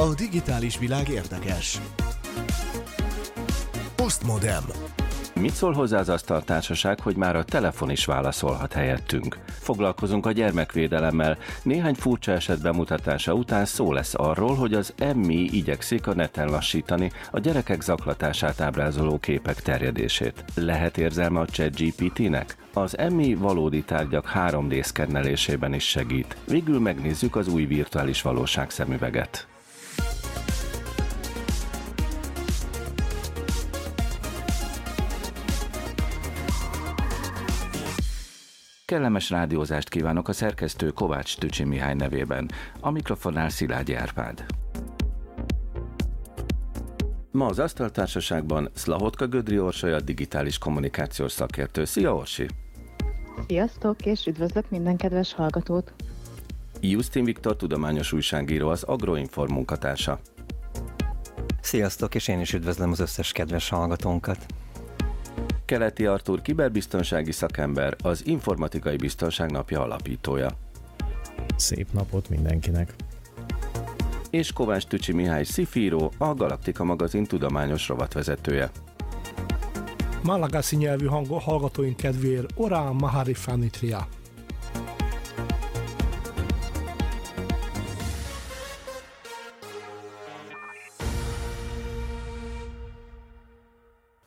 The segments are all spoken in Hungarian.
A digitális világ érdekes. Postmodem. Mit szól hozzá az asztaltársaság, hogy már a telefon is válaszolhat helyettünk? Foglalkozunk a gyermekvédelemmel. Néhány furcsa eset bemutatása után szó lesz arról, hogy az emmi igyekszik a neten lassítani a gyerekek zaklatását ábrázoló képek terjedését. Lehet érzelme a ChatGPT-nek? Az emmi valódi tárgyak 3D szkennelésében is segít. Végül megnézzük az új virtuális valóság szemüveget. Kellemes rádiózást kívánok a szerkesztő Kovács Tücsi Mihály nevében. A mikrofonnál Szilágyi Árpád. Ma az Asztaltársaságban Szlahotka Gödri Orsolya, digitális kommunikációs szakértő. Szia Orsi! Sziasztok, és üdvözlök minden kedves hallgatót! Justin Viktor, tudományos újságíró, az Agroinform munkatársa. Sziasztok, és én is üdvözlöm az összes kedves hallgatónkat! Keleti Artur kiberbiztonsági szakember, az Informatikai Biztonság Napja alapítója. Szép napot mindenkinek! És Kovács Tücsi Mihály Szifíró, a Galaktika magazin tudományos rovatvezetője. Malagasy nyelvű hallgatóink kedvéért Orán Mahari Fanitria.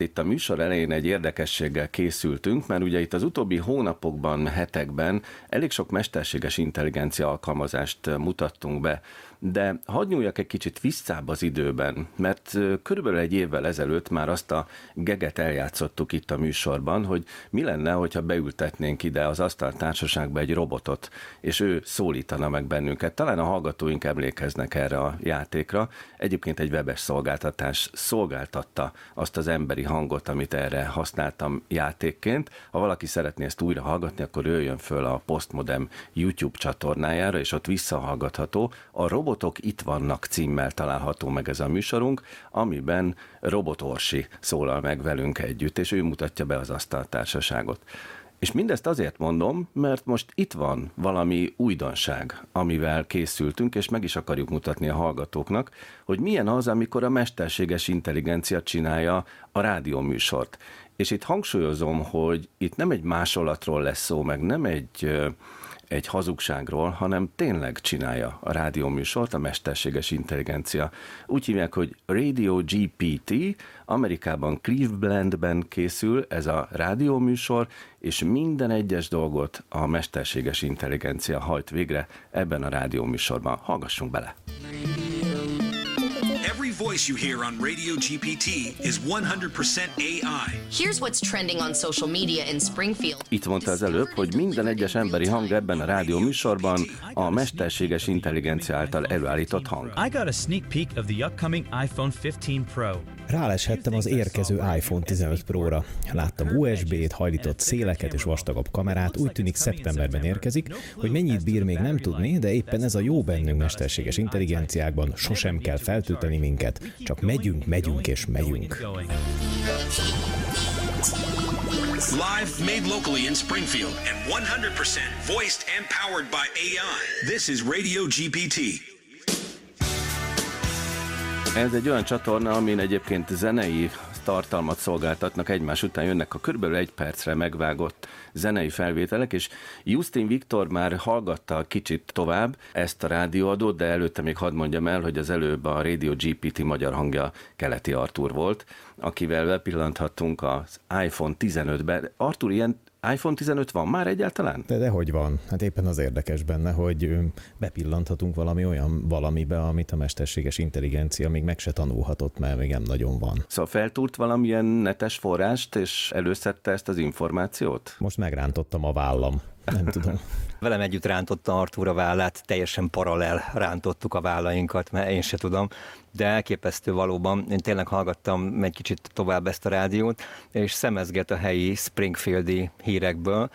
Itt a műsor elején egy érdekességgel készültünk, mert ugye itt az utóbbi hónapokban, hetekben elég sok mesterséges intelligencia alkalmazást mutattunk be de hadd nyúljak egy kicsit visszább az időben, mert körülbelül egy évvel ezelőtt már azt a geget eljátszottuk itt a műsorban, hogy mi lenne, hogyha beültetnénk ide az asztaltársaságba egy robotot, és ő szólítana meg bennünket. Talán a hallgatóink emlékeznek erre a játékra. Egyébként egy webes szolgáltatás szolgáltatta azt az emberi hangot, amit erre használtam játékként. Ha valaki szeretné ezt újra hallgatni, akkor jöjjön föl a Postmodem YouTube csatornájára, és ott visszahallgatható. A robot Robotok itt vannak címmel található meg ez a műsorunk, amiben Robot Orsi szólal meg velünk együtt, és ő mutatja be az asztaltársaságot. És mindezt azért mondom, mert most itt van valami újdonság, amivel készültünk, és meg is akarjuk mutatni a hallgatóknak, hogy milyen az, amikor a mesterséges intelligencia csinálja a rádióműsort. És itt hangsúlyozom, hogy itt nem egy másolatról lesz szó, meg nem egy egy hazugságról, hanem tényleg csinálja a rádióműsort, a mesterséges intelligencia. Úgy hívják, hogy Radio GPT, Amerikában Clevelandben készül ez a rádióműsor, és minden egyes dolgot a mesterséges intelligencia hajt végre ebben a rádióműsorban. Hallgassunk bele! Voice you hear on Radio GPT is 100% AI. Here's what's trending on social media in Springfield. Itt mondta az előbb, hogy minden egyes emberi hang ebben a rádió műsorban a mesterséges intelligencia által előállított hang. I got a sneak peek of the upcoming iPhone 15 Pro. Ráleshettem az érkező iPhone 15 Pro-ra. Láttam USB-t, hajlított széleket és vastagabb kamerát, úgy tűnik szeptemberben érkezik, hogy mennyit bír még nem tudni, de éppen ez a jó bennünk mesterséges intelligenciákban, sosem kell feltölteni minket, csak megyünk, megyünk és megyünk. Live made locally in Springfield and 100% voiced and powered by AI. This is Radio GPT. Ez egy olyan csatorna, amin egyébként zenei tartalmat szolgáltatnak, egymás után jönnek a körülbelül egy percre megvágott zenei felvételek, és Justin Viktor már hallgatta kicsit tovább ezt a rádióadót, de előtte még hadd mondjam el, hogy az előbb a Radio GPT magyar hangja Keleti Artur volt, akivel bepillanthattunk az iPhone 15-be. Artur, ilyen iPhone 15 van már egyáltalán? De dehogy van. Hát éppen az érdekes benne, hogy bepillanthatunk valami olyan valamibe, amit a mesterséges intelligencia még meg se tanulhatott, mert még nem nagyon van. Szóval feltúrt valamilyen netes forrást, és előszedte ezt az információt? Most megrántottam a vállam. Nem tudom. Velem együtt rántotta Artúr a vállát, teljesen paralel rántottuk a vállainkat, mert én se tudom, de elképesztő valóban. Én tényleg hallgattam egy kicsit tovább ezt a rádiót, és szemezget a helyi Springfieldi hírekből,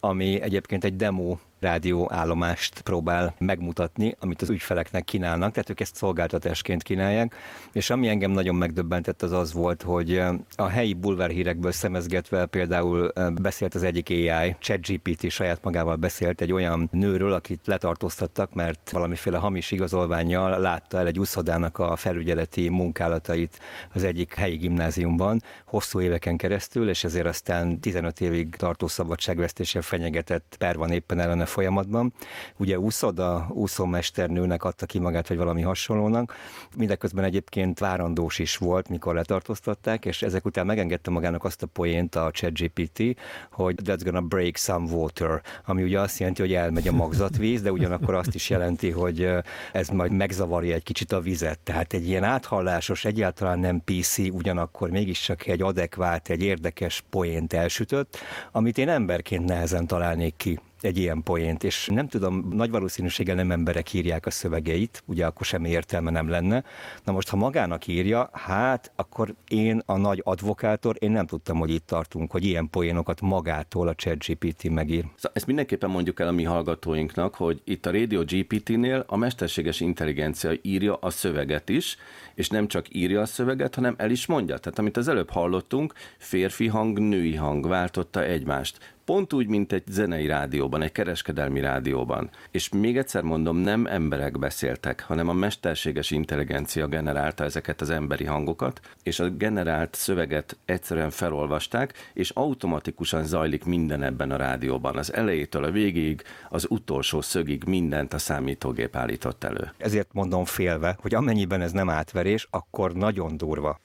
ami egyébként egy demo rádióállomást próbál megmutatni, amit az ügyfeleknek kínálnak, tehát ők ezt szolgáltatásként kínálják, és ami engem nagyon megdöbbentett az az volt, hogy a helyi bulvárhírekből szemezgetve például beszélt az egyik AI, ChatGPT saját magával beszélt egy olyan nőről, akit letartóztattak, mert valamiféle hamis igazolványjal látta el egy úszodának a felügyeleti munkálatait az egyik helyi gimnáziumban hosszú éveken keresztül, és ezért aztán 15 évig tartó szabadságvesztéssel fenyegetett per van éppen ellene folyamatban. Ugye úszoda, úszómesternőnek adta ki magát, vagy valami hasonlónak. Mindeközben egyébként várandós is volt, mikor letartóztatták, és ezek után megengedte magának azt a poént a ChatGPT, hogy that's gonna break some water, ami ugye azt jelenti, hogy elmegy a magzatvíz, de ugyanakkor azt is jelenti, hogy ez majd megzavarja egy kicsit a vizet. Tehát egy ilyen áthallásos, egyáltalán nem PC, ugyanakkor mégiscsak egy adekvát, egy érdekes poént elsütött, amit én emberként nehezen találnék ki egy ilyen poént, és nem tudom, nagy valószínűséggel nem emberek írják a szövegeit, ugye akkor semmi értelme nem lenne. Na most, ha magának írja, hát akkor én a nagy advokátor, én nem tudtam, hogy itt tartunk, hogy ilyen poénokat magától a ChatGPT megír. Szóval ezt mindenképpen mondjuk el a mi hallgatóinknak, hogy itt a Radio GPT-nél a mesterséges intelligencia írja a szöveget is, és nem csak írja a szöveget, hanem el is mondja. Tehát amit az előbb hallottunk, férfi hang, női hang váltotta egymást. Pont úgy, mint egy zenei rádióban, egy kereskedelmi rádióban. És még egyszer mondom, nem emberek beszéltek, hanem a mesterséges intelligencia generálta ezeket az emberi hangokat, és a generált szöveget egyszerűen felolvasták, és automatikusan zajlik minden ebben a rádióban. Az elejétől a végéig, az utolsó szögig mindent a számítógép állított elő. Ezért mondom félve, hogy amennyiben ez nem átverés, akkor nagyon durva.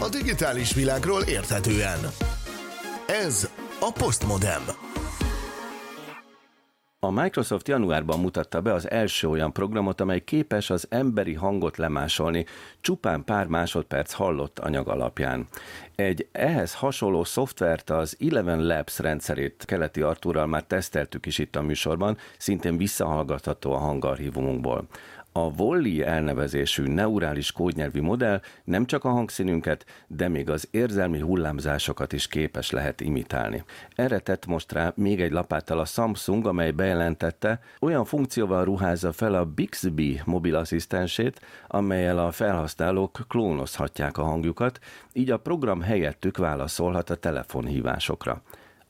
A digitális világról érthetően. Ez a Postmodem. A Microsoft januárban mutatta be az első olyan programot, amely képes az emberi hangot lemásolni csupán pár másodperc hallott anyag alapján. Egy ehhez hasonló szoftvert az Eleven Labs rendszerét keleti Artúrral már teszteltük is itt a műsorban, szintén visszahallgatható a hangarchívumunkból. A Wolli elnevezésű neurális kódnyelvi modell nem csak a hangszínünket, de még az érzelmi hullámzásokat is képes lehet imitálni. Erre tett most rá még egy lapáttal a Samsung, amely bejelentette, olyan funkcióval ruházza fel a Bixby mobilasszisztensét, amelyel a felhasználók klónozhatják a hangjukat, így a program helyettük válaszolhat a telefonhívásokra.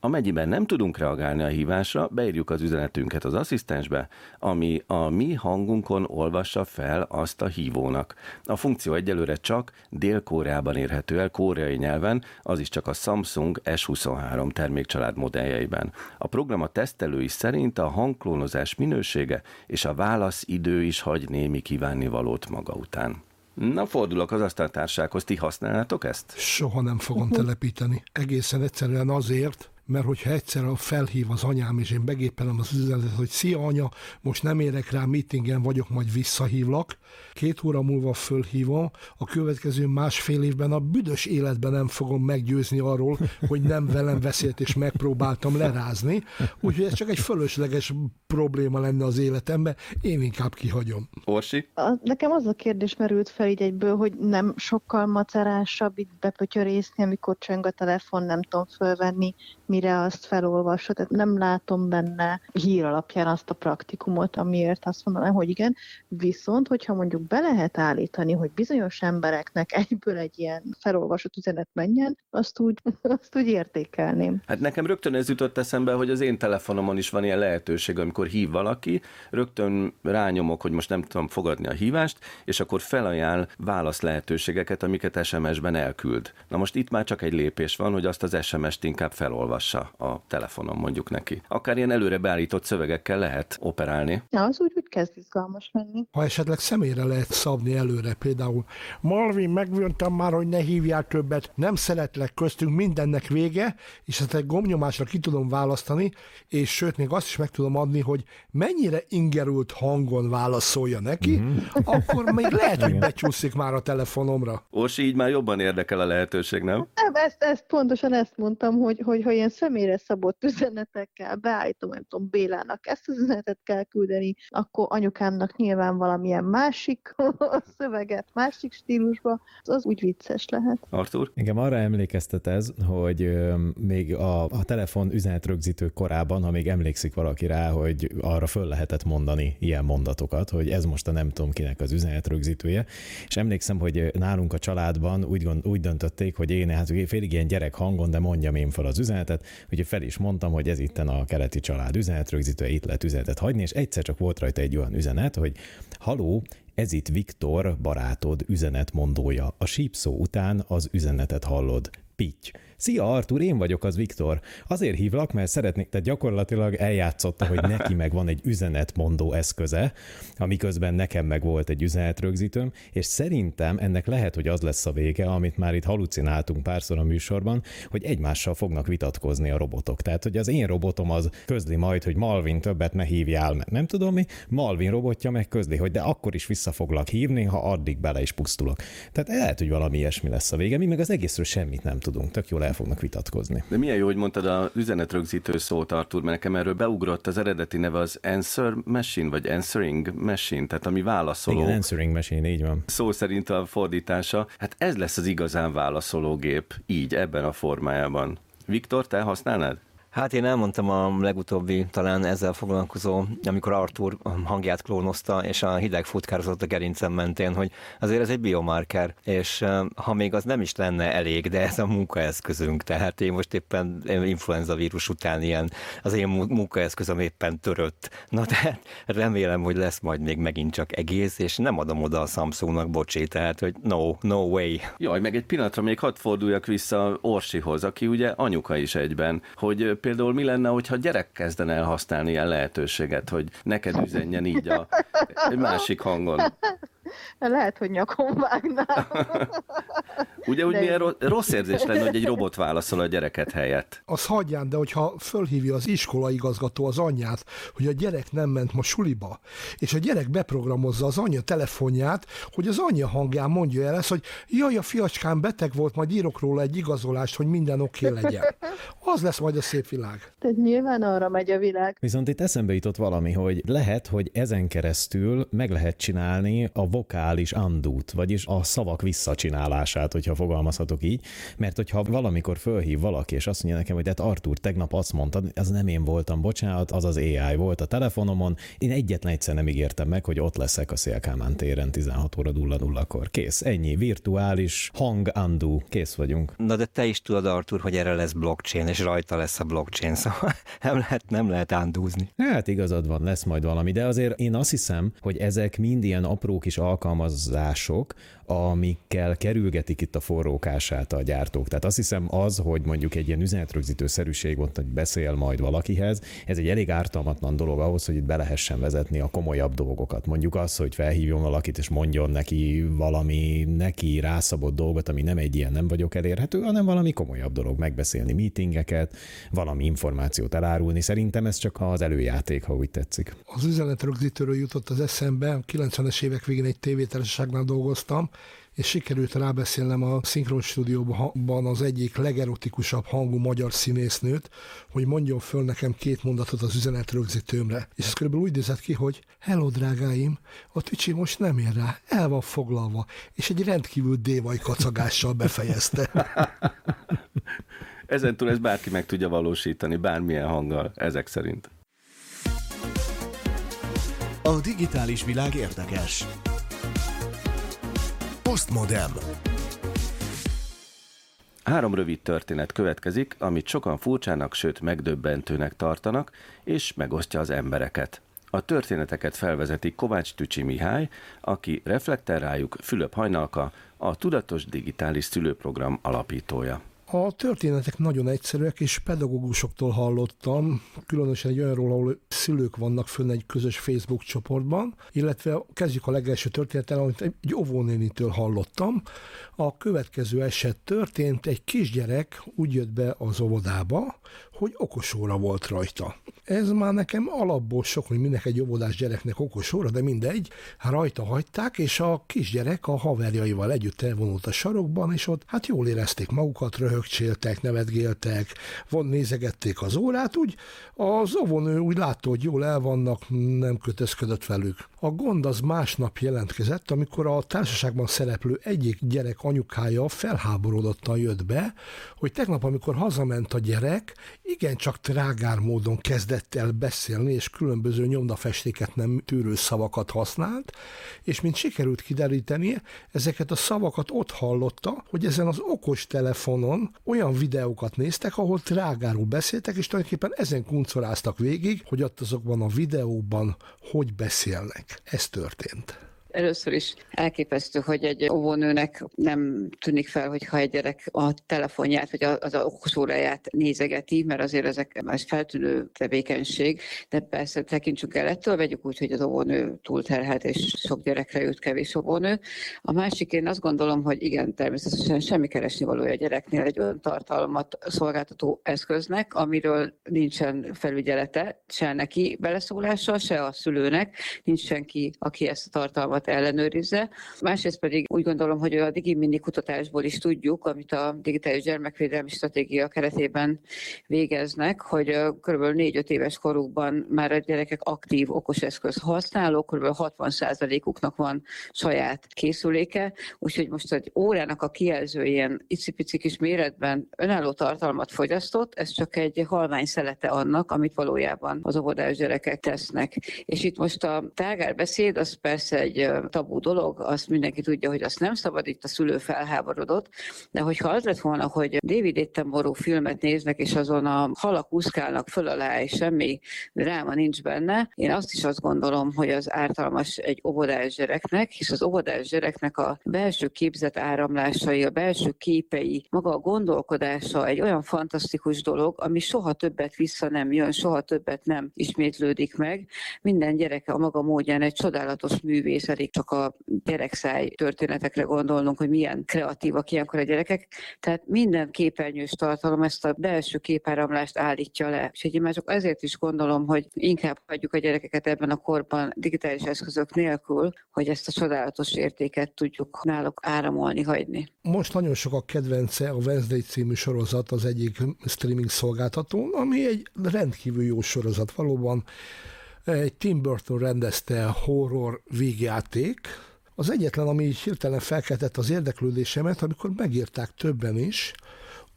Amennyiben nem tudunk reagálni a hívásra, beírjuk az üzenetünket az asszisztensbe, ami a mi hangunkon olvassa fel azt a hívónak. A funkció egyelőre csak Dél-Koreában érhető el, koreai nyelven, az is csak a Samsung S23 termékcsalád modelljeiben. A program a tesztelői szerint a hangklónozás minősége és a válasz idő is hagy némi kívánnivalót maga után. Na, fordulok az asztaltársághoz, ti használnátok ezt? Soha nem fogom telepíteni. Egészen egyszerűen azért, mert hogyha egyszer felhív az anyám, és én begépelem az üzenetet, hogy szia anya, most nem érek rá, meetingen vagyok, majd visszahívlak, két óra múlva fölhívom, a következő másfél évben a büdös életben nem fogom meggyőzni arról, hogy nem velem beszélt, és megpróbáltam lerázni, úgyhogy ez csak egy fölösleges probléma lenne az életemben, én inkább kihagyom. Orsi? A, nekem az a kérdés merült fel így egyből, hogy nem sokkal macerásabb itt bepötyörészni, amikor csöng a telefon, nem tudom fölvenni, mire azt felolvasod. Tehát nem látom benne hír alapján azt a praktikumot, amiért azt mondanám, hogy igen. Viszont, hogyha mondjuk be lehet állítani, hogy bizonyos embereknek egyből egy ilyen felolvasott üzenet menjen, azt úgy, azt úgy értékelném. Hát nekem rögtön ez jutott eszembe, hogy az én telefonomon is van ilyen lehetőség, amikor hív valaki, rögtön rányomok, hogy most nem tudom fogadni a hívást, és akkor felajánl válasz lehetőségeket, amiket SMS-ben elküld. Na most itt már csak egy lépés van, hogy azt az SMS-t inkább felolvas olvassa a telefonon mondjuk neki. Akár ilyen előre beállított szövegekkel lehet operálni. Ja, az úgy, úgy kezd izgalmas lenni. Ha esetleg személyre lehet szabni előre, például Marvin, megvöntem már, hogy ne hívjál többet, nem szeretlek köztünk, mindennek vége, és ezt egy gomnyomásra ki tudom választani, és sőt, még azt is meg tudom adni, hogy mennyire ingerült hangon válaszolja neki, mm-hmm. akkor még lehet, hogy becsúszik már a telefonomra. Orsi, így már jobban érdekel a lehetőség, nem? Nem, ezt, ezt pontosan ezt mondtam, hogy, hogy ha ilyen személyre szabott üzenetekkel beállítom, nem tudom, Bélának ezt az üzenetet kell küldeni, akkor anyukámnak nyilván valamilyen másik szöveget, másik stílusba, az úgy vicces lehet. Artur? Engem arra emlékeztet ez, hogy még a, a telefon üzenetrögzítő korában, ha még emlékszik valaki rá, hogy arra föl lehetett mondani ilyen mondatokat, hogy ez most a nem tudom kinek az üzenetrögzítője, és emlékszem, hogy nálunk a családban úgy, gond, úgy döntötték, hogy én hát félig ilyen gyerek hangon, de mondjam én fel az üzenetet, úgyhogy fel is mondtam, hogy ez itt a keleti család üzenetrögzítője, itt lehet üzenetet hagyni, és egyszer csak volt rajta egy olyan üzenet, hogy haló, ez itt Viktor, barátod üzenetmondója. A sípszó után az üzenetet hallod. Pitty. Szia Artur, én vagyok az Viktor. Azért hívlak, mert szeretnék, tehát gyakorlatilag eljátszotta, hogy neki meg van egy üzenetmondó eszköze, amiközben nekem meg volt egy üzenetrögzítőm, és szerintem ennek lehet, hogy az lesz a vége, amit már itt halucináltunk párszor a műsorban, hogy egymással fognak vitatkozni a robotok. Tehát, hogy az én robotom az közli majd, hogy Malvin többet ne hívjál, mert nem tudom mi, Malvin robotja meg közli, hogy de akkor is vissza foglak hívni, ha addig bele is pusztulok. Tehát lehet, hogy valami ilyesmi lesz a vége, mi meg az egészről semmit nem tudunk. Tök jól el fognak vitatkozni. De milyen jó, hogy mondtad a üzenetrögzítő szót, Artur, mert nekem erről beugrott az eredeti neve az Answer Machine, vagy Answering Machine, tehát ami válaszoló. Igen, Answering Machine, így van. Szó szerint a fordítása. Hát ez lesz az igazán válaszológép, így, ebben a formájában. Viktor, te használnád? Hát én elmondtam a legutóbbi talán ezzel foglalkozó, amikor Arthur hangját klónozta, és a hideg futkározott a gerincem mentén, hogy azért ez egy biomarker, és ha még az nem is lenne elég, de ez a munkaeszközünk, tehát én most éppen influenza vírus után ilyen, az én munkaeszközöm éppen törött. Na tehát remélem, hogy lesz majd még megint csak egész, és nem adom oda a Samsungnak, bocsé, tehát, hogy no, no way. Jaj, meg egy pillanatra még hadd forduljak vissza Orsihoz, aki ugye anyuka is egyben, hogy például mi lenne, hogyha gyerek kezdene el használni ilyen lehetőséget, hogy neked üzenjen így a egy másik hangon. Lehet, hogy nyakon vágnám. Ugye, úgy milyen rossz érzés lenne, hogy egy robot válaszol a gyereket helyett. Az hagyján, de hogyha fölhívja az iskola igazgató az anyját, hogy a gyerek nem ment ma suliba, és a gyerek beprogramozza az anyja telefonját, hogy az anyja hangján mondja el ezt, hogy jaj, a fiacskám beteg volt, majd írok róla egy igazolást, hogy minden oké okay legyen. Az lesz majd a szép világ. Tehát nyilván arra megy a világ. Viszont itt eszembe jutott valami, hogy lehet, hogy ezen keresztül meg lehet csinálni a vokális andút, vagyis a szavak visszacsinálását, hogyha fogalmazhatok így, mert hogyha valamikor fölhív valaki, és azt mondja nekem, hogy hát Artur, tegnap azt mondtad, az nem én voltam, bocsánat, az az AI volt a telefonomon, én egyetlen egyszer nem ígértem meg, hogy ott leszek a Szélkámán téren 16 óra 00-kor. Kész, ennyi, virtuális hang undo, kész vagyunk. Na de te is tudod, Artur, hogy erre lesz blockchain, és rajta lesz a blockchain, szóval nem lehet, nem lehet undúzni. Hát igazad van, lesz majd valami, de azért én azt hiszem, hogy ezek mind ilyen apró kis alkalmazások, amikkel kerülgetik itt a forrókását a gyártók. Tehát azt hiszem az, hogy mondjuk egy ilyen üzenetrögzítő szerűség volt, hogy beszél majd valakihez, ez egy elég ártalmatlan dolog ahhoz, hogy itt be lehessen vezetni a komolyabb dolgokat. Mondjuk az, hogy felhívjon valakit és mondjon neki valami neki rászabott dolgot, ami nem egy ilyen nem vagyok elérhető, hanem valami komolyabb dolog, megbeszélni meetingeket, valami információt elárulni. Szerintem ez csak az előjáték, ha úgy tetszik. Az üzenetrögzítőről jutott az eszembe, 90-es évek végén egy tévétársaságnál dolgoztam, és sikerült rábeszélnem a Szinkron stúdióban az egyik legerotikusabb hangú magyar színésznőt, hogy mondjon föl nekem két mondatot az üzenetrögzítőmre. És ez körülbelül úgy nézett ki, hogy hello drágáim, a tücsi most nem ér rá, el van foglalva, és egy rendkívül dévaj kacagással befejezte. Ezentúl ez bárki meg tudja valósítani, bármilyen hanggal, ezek szerint. A digitális világ érdekes. Postmodem. Három rövid történet következik, amit sokan furcsának, sőt megdöbbentőnek tartanak, és megosztja az embereket. A történeteket felvezeti Kovács Tücsi Mihály, aki reflekter rájuk Fülöp Hajnalka, a Tudatos Digitális Szülőprogram alapítója. A történetek nagyon egyszerűek, és pedagógusoktól hallottam, különösen egy olyanról, ahol szülők vannak fönn egy közös Facebook csoportban, illetve kezdjük a legelső történetet, amit egy óvónénitől hallottam. A következő eset történt, egy kisgyerek úgy jött be az óvodába, hogy okosóra volt rajta. Ez már nekem alapból sok, hogy minek egy óvodás gyereknek okosóra, de mindegy, hát rajta hagyták, és a kisgyerek a haverjaival együtt elvonult a sarokban, és ott hát jól érezték magukat, röhögcséltek, nevetgéltek, von nézegették az órát, úgy az óvónő úgy látta, hogy jól el vannak, nem kötözködött velük. A gond az másnap jelentkezett, amikor a társaságban szereplő egyik gyerek anyukája felháborodottan jött be, hogy tegnap, amikor hazament a gyerek, igencsak trágár módon kezdett el beszélni, és különböző nyomdafestéket nem tűrő szavakat használt, és mint sikerült kiderítenie, ezeket a szavakat ott hallotta, hogy ezen az okos telefonon olyan videókat néztek, ahol trágáról beszéltek, és tulajdonképpen ezen kuncoráztak végig, hogy ott azokban a videóban hogy beszélnek. Ez történt. Először is elképesztő, hogy egy óvónőnek nem tűnik fel, hogyha egy gyerek a telefonját vagy az okosóráját nézegeti, mert azért ezek más feltűnő tevékenység, de persze tekintsünk el ettől, vegyük úgy, hogy az óvónő túlterhelt és sok gyerekre jut kevés óvónő. A másik én azt gondolom, hogy igen, természetesen semmi keresni valója a gyereknél egy olyan tartalmat szolgáltató eszköznek, amiről nincsen felügyelete, se neki beleszólása, se a szülőnek, nincs senki, aki ezt a tartalmat azokat ellenőrizze. Másrészt pedig úgy gondolom, hogy a digimini kutatásból is tudjuk, amit a digitális gyermekvédelmi stratégia keretében végeznek, hogy kb. 4-5 éves korukban már a gyerekek aktív okos eszköz használók, kb. 60%-uknak van saját készüléke, úgyhogy most egy órának a kijelző ilyen icipici kis méretben önálló tartalmat fogyasztott, ez csak egy halvány szelete annak, amit valójában az óvodás gyerekek tesznek. És itt most a tágárbeszéd, az persze egy tabu dolog, azt mindenki tudja, hogy azt nem szabad, itt a szülő felháborodott, de hogyha az lett volna, hogy David Attenborough filmet néznek, és azon a halak úszkálnak föl alá, és semmi dráma nincs benne, én azt is azt gondolom, hogy az ártalmas egy óvodás gyereknek, és az óvodás gyereknek a belső képzet áramlásai, a belső képei, maga a gondolkodása egy olyan fantasztikus dolog, ami soha többet vissza nem jön, soha többet nem ismétlődik meg. Minden gyereke a maga módján egy csodálatos művész, elég csak a gyerekszáj történetekre gondolnunk, hogy milyen kreatívak ilyenkor a gyerekek. Tehát minden képernyős tartalom ezt a belső képáramlást állítja le. És már csak ezért is gondolom, hogy inkább hagyjuk a gyerekeket ebben a korban digitális eszközök nélkül, hogy ezt a csodálatos értéket tudjuk náluk áramolni, hagyni. Most nagyon sok a kedvence a Wednesday című sorozat az egyik streaming szolgáltatón, ami egy rendkívül jó sorozat valóban egy Tim Burton rendezte horror végjáték. Az egyetlen, ami így hirtelen felkeltett az érdeklődésemet, amikor megírták többen is,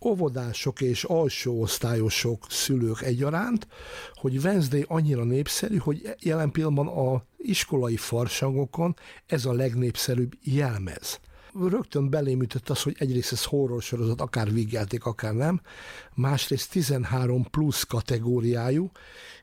óvodások és alsó osztályosok, szülők egyaránt, hogy Wednesday annyira népszerű, hogy jelen pillanatban a iskolai farsangokon ez a legnépszerűbb jelmez rögtön belém ütött az, hogy egyrészt ez horror sorozat, akár végjelték, akár nem, másrészt 13 plusz kategóriájú,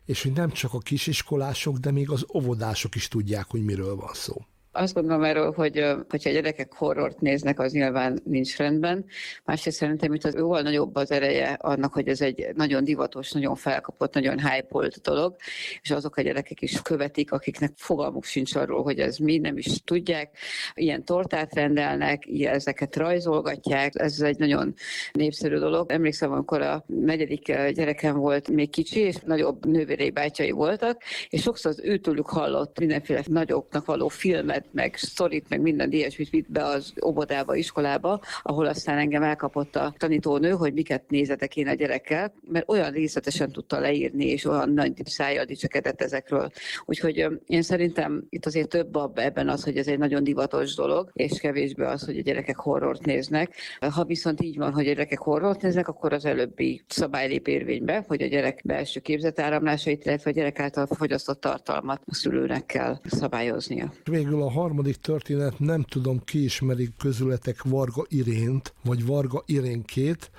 és hogy nem csak a kisiskolások, de még az óvodások is tudják, hogy miről van szó. Azt gondolom erről, hogy hogyha gyerekek horrort néznek, az nyilván nincs rendben. Másrészt szerintem itt az jóval nagyobb az ereje annak, hogy ez egy nagyon divatos, nagyon felkapott, nagyon hype dolog, és azok a gyerekek is követik, akiknek fogalmuk sincs arról, hogy ez mi, nem is tudják. Ilyen tortát rendelnek, ezeket rajzolgatják, ez egy nagyon népszerű dolog. Emlékszem, amikor a negyedik gyerekem volt még kicsi, és nagyobb nővérei bátyai voltak, és sokszor az őtőlük hallott mindenféle nagyobbnak való filmet, meg sztorit, meg minden ilyesmit vitt be az óvodába, iskolába, ahol aztán engem elkapott a tanítónő, hogy miket nézetek én a gyerekkel, mert olyan részletesen tudta leírni, és olyan nagy szájjal dicsekedett ezekről. Úgyhogy én szerintem itt azért több ebben az, hogy ez egy nagyon divatos dolog, és kevésbé az, hogy a gyerekek horrort néznek. Ha viszont így van, hogy a gyerekek horrort néznek, akkor az előbbi szabály lép érvénybe, hogy a gyerek belső képzetáramlásait, illetve a gyerek által fogyasztott tartalmat a szülőnek kell szabályoznia. Végül a harmadik történet, nem tudom, ki ismerik közületek Varga Irént, vagy Varga Irénkét,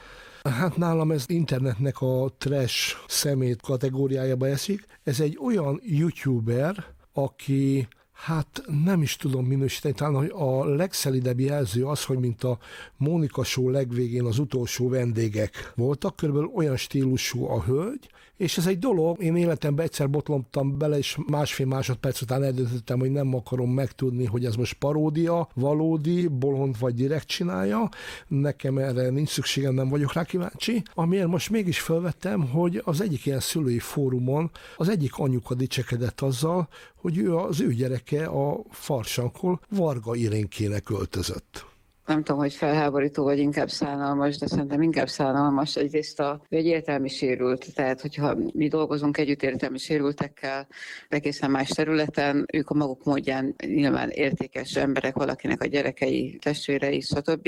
Hát nálam ez internetnek a trash szemét kategóriájába esik. Ez egy olyan youtuber, aki Hát nem is tudom minősíteni, talán a legszelidebb jelző az, hogy mint a Mónika show legvégén az utolsó vendégek voltak, körülbelül olyan stílusú a hölgy, és ez egy dolog, én életemben egyszer botlomtam bele, és másfél másodperc után eldöntöttem, hogy nem akarom megtudni, hogy ez most paródia, valódi, bolond vagy direkt csinálja. Nekem erre nincs szükségem, nem vagyok rá kíváncsi. Amiért most mégis felvettem, hogy az egyik ilyen szülői fórumon az egyik anyuka dicsekedett azzal, hogy ő az ő gyereke a farsankol Varga Irénkének öltözött nem tudom, hogy felháborító vagy inkább szánalmas, de szerintem inkább szánalmas. Egyrészt a, ő egy értelmi sérült, tehát hogyha mi dolgozunk együtt értelmi sérültekkel, egészen más területen, ők a maguk módján nyilván értékes emberek, valakinek a gyerekei, testvérei, stb.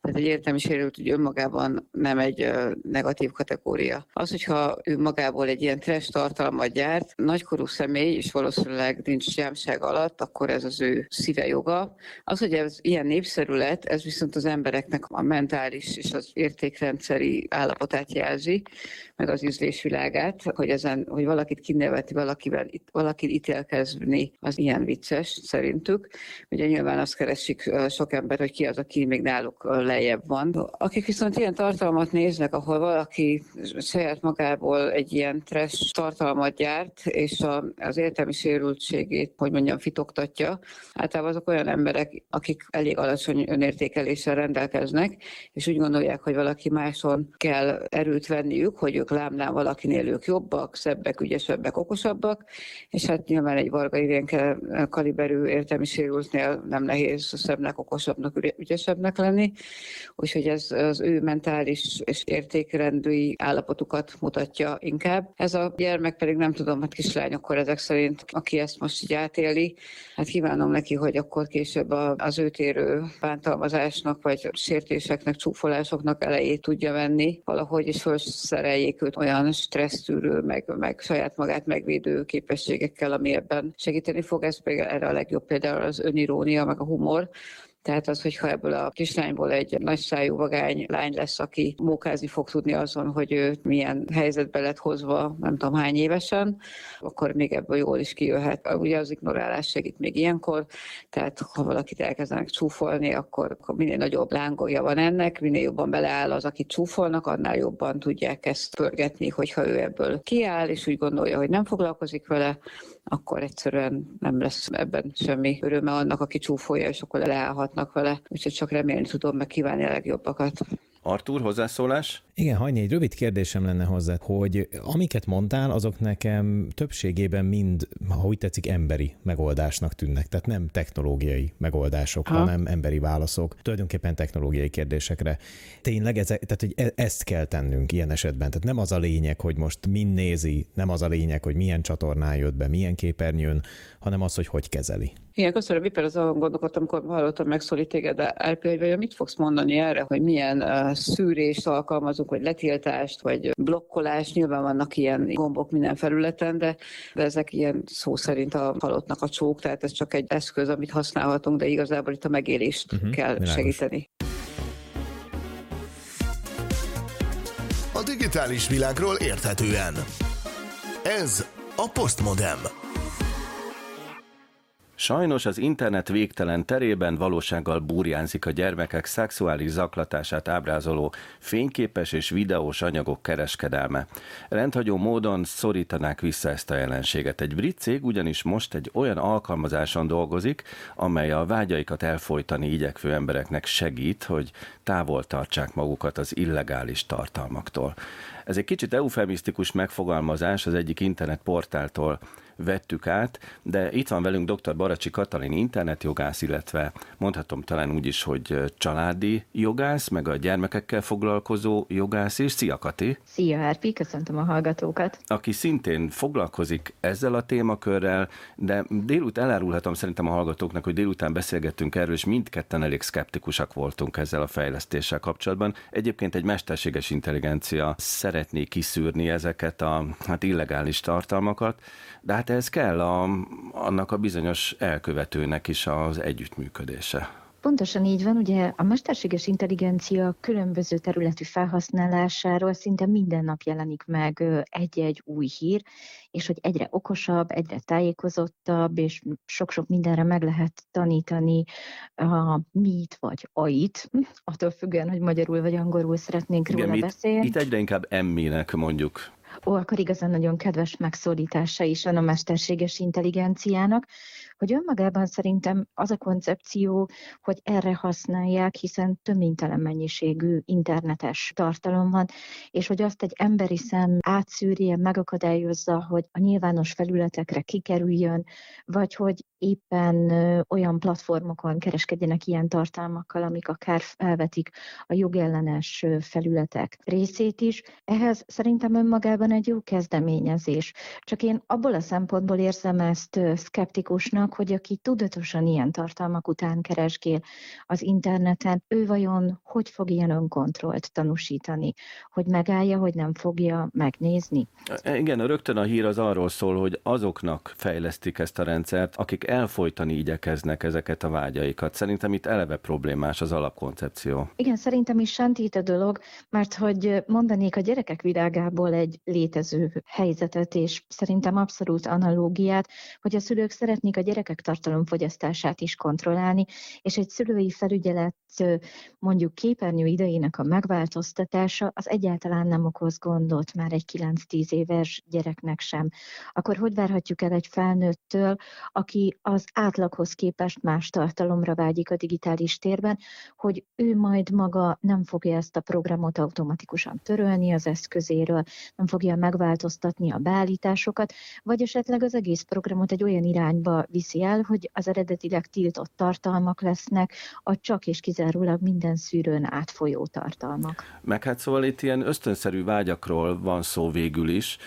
Tehát egy értelmi sérült úgy önmagában nem egy negatív kategória. Az, hogyha ő magából egy ilyen trash tartalmat gyárt, nagykorú személy, és valószínűleg nincs jámság alatt, akkor ez az ő szíve joga. Az, hogy ez ilyen népszerű lett, ez viszont az embereknek a mentális és az értékrendszeri állapotát jelzi, meg az ízlésvilágát, hogy, ezen, hogy valakit kineveti, valakivel, valaki ítélkezni, az ilyen vicces szerintük. Ugye nyilván azt keresik sok ember, hogy ki az, aki még náluk lejjebb van. Akik viszont ilyen tartalmat néznek, ahol valaki saját magából egy ilyen trash tartalmat gyárt, és a, az értelmi sérültségét, hogy mondjam, fitoktatja, általában azok olyan emberek, akik elég alacsony önértékeléssel rendelkeznek, és úgy gondolják, hogy valaki máson kell erőt venniük, hogy ők lámnál valakinél ők jobbak, szebbek, ügyesebbek, okosabbak, és hát nyilván egy Varga Irénke kaliberű értelmi sérültnél nem nehéz szebbnek, okosabbnak, ügyesebbnek lenni, úgyhogy ez az ő mentális és értékrendűi állapotukat mutatja inkább. Ez a gyermek pedig nem tudom, hát kislány akkor ezek szerint, aki ezt most így átéli, hát kívánom neki, hogy akkor később az őt érő bántalmazásnak, vagy sértéseknek, csúfolásoknak elejét tudja venni valahogy, és felszereljék őt olyan stressztűrő, meg, meg saját magát megvédő képességekkel, ami ebben segíteni fog. Ez például erre a legjobb például az önirónia, meg a humor, tehát az, hogyha ebből a kislányból egy nagy szájú vagány lány lesz, aki mókázni fog tudni azon, hogy ő milyen helyzetbe lett hozva, nem tudom hány évesen, akkor még ebből jól is kijöhet. Ugye az ignorálás segít még ilyenkor, tehát ha valakit elkezdenek csúfolni, akkor, minél nagyobb lángolja van ennek, minél jobban beleáll az, akit csúfolnak, annál jobban tudják ezt pörgetni, hogyha ő ebből kiáll, és úgy gondolja, hogy nem foglalkozik vele, akkor egyszerűen nem lesz ebben semmi öröme annak, aki csúfolja, és akkor leállhatnak vele. Úgyhogy csak remélni tudom meg kívánni a legjobbakat. Artur, hozzászólás? Igen, Hanyi, egy rövid kérdésem lenne hozzá, hogy amiket mondtál, azok nekem többségében mind, ha úgy tetszik, emberi megoldásnak tűnnek. Tehát nem technológiai megoldások, ha. hanem emberi válaszok, tulajdonképpen technológiai kérdésekre. Tényleg ezek, tehát, hogy e- ezt kell tennünk ilyen esetben. Tehát nem az a lényeg, hogy most min nézi, nem az a lényeg, hogy milyen csatornán jött be, milyen képernyőn, hanem az, hogy hogy kezeli. Igen, köszönöm. Viper azon gondolkodtam, amikor hallottam megszólít téged, de LP, hogy mit fogsz mondani erre, hogy milyen uh, szűrést alkalmazunk, vagy letiltást, vagy blokkolást. Nyilván vannak ilyen gombok minden felületen, de, de ezek ilyen szó szerint a halottnak a csók, tehát ez csak egy eszköz, amit használhatunk, de igazából itt a megélést uh-huh, kell világos. segíteni. A digitális világról érthetően. Ez a Postmodem. Sajnos az internet végtelen terében valósággal burjánzik a gyermekek szexuális zaklatását ábrázoló fényképes és videós anyagok kereskedelme. Rendhagyó módon szorítanák vissza ezt a jelenséget. Egy brit cég ugyanis most egy olyan alkalmazáson dolgozik, amely a vágyaikat elfolytani igyekvő embereknek segít, hogy távol tartsák magukat az illegális tartalmaktól. Ez egy kicsit eufemisztikus megfogalmazás az egyik internetportáltól vettük át, de itt van velünk dr. Baracsi Katalin internetjogász, illetve mondhatom talán úgy is, hogy családi jogász, meg a gyermekekkel foglalkozó jogász is. Szia Kati! Szia Herpi, köszöntöm a hallgatókat! Aki szintén foglalkozik ezzel a témakörrel, de délután elárulhatom szerintem a hallgatóknak, hogy délután beszélgettünk erről, és mindketten elég szkeptikusak voltunk ezzel a fejlesztéssel kapcsolatban. Egyébként egy mesterséges intelligencia szeretné kiszűrni ezeket a hát illegális tartalmakat, de hát ez kell a, annak a bizonyos elkövetőnek is az együttműködése. Pontosan így van, ugye a mesterséges intelligencia különböző területű felhasználásáról szinte minden nap jelenik meg egy-egy új hír, és hogy egyre okosabb, egyre tájékozottabb, és sok-sok mindenre meg lehet tanítani a mit vagy ait, attól függően, hogy magyarul vagy angolul szeretnénk Igen, róla beszélni. Itt egyre inkább emminek mondjuk. Ó, akkor igazán nagyon kedves megszólítása is van a mesterséges intelligenciának, hogy önmagában szerintem az a koncepció, hogy erre használják, hiszen töménytelen mennyiségű internetes tartalom van, és hogy azt egy emberi szem átszűrje, megakadályozza, hogy a nyilvános felületekre kikerüljön, vagy hogy éppen olyan platformokon kereskedjenek ilyen tartalmakkal, amik akár felvetik a jogellenes felületek részét is. Ehhez szerintem önmagában egy jó kezdeményezés. Csak én abból a szempontból érzem ezt szkeptikusnak, annak, hogy aki tudatosan ilyen tartalmak után keresgél az interneten, ő vajon hogy fog ilyen önkontrollt tanúsítani, hogy megállja, hogy nem fogja megnézni? E, igen, rögtön a hír az arról szól, hogy azoknak fejlesztik ezt a rendszert, akik elfolytani igyekeznek ezeket a vágyaikat. Szerintem itt eleve problémás az alapkoncepció. Igen, szerintem is santít a dolog, mert hogy mondanék a gyerekek világából egy létező helyzetet, és szerintem abszolút analógiát, hogy a szülők szeretnék a gyerekek tartalomfogyasztását is kontrollálni, és egy szülői felügyelet mondjuk képernyő idejének a megváltoztatása az egyáltalán nem okoz gondot már egy 9-10 éves gyereknek sem. Akkor hogy várhatjuk el egy felnőttől, aki az átlaghoz képest más tartalomra vágyik a digitális térben, hogy ő majd maga nem fogja ezt a programot automatikusan törölni az eszközéről, nem fogja megváltoztatni a beállításokat, vagy esetleg az egész programot egy olyan irányba viszi el, hogy az eredetileg tiltott tartalmak lesznek a csak és kizárólag minden szűrőn átfolyó tartalmak. Meg hát szóval itt ilyen ösztönszerű vágyakról van szó végül is,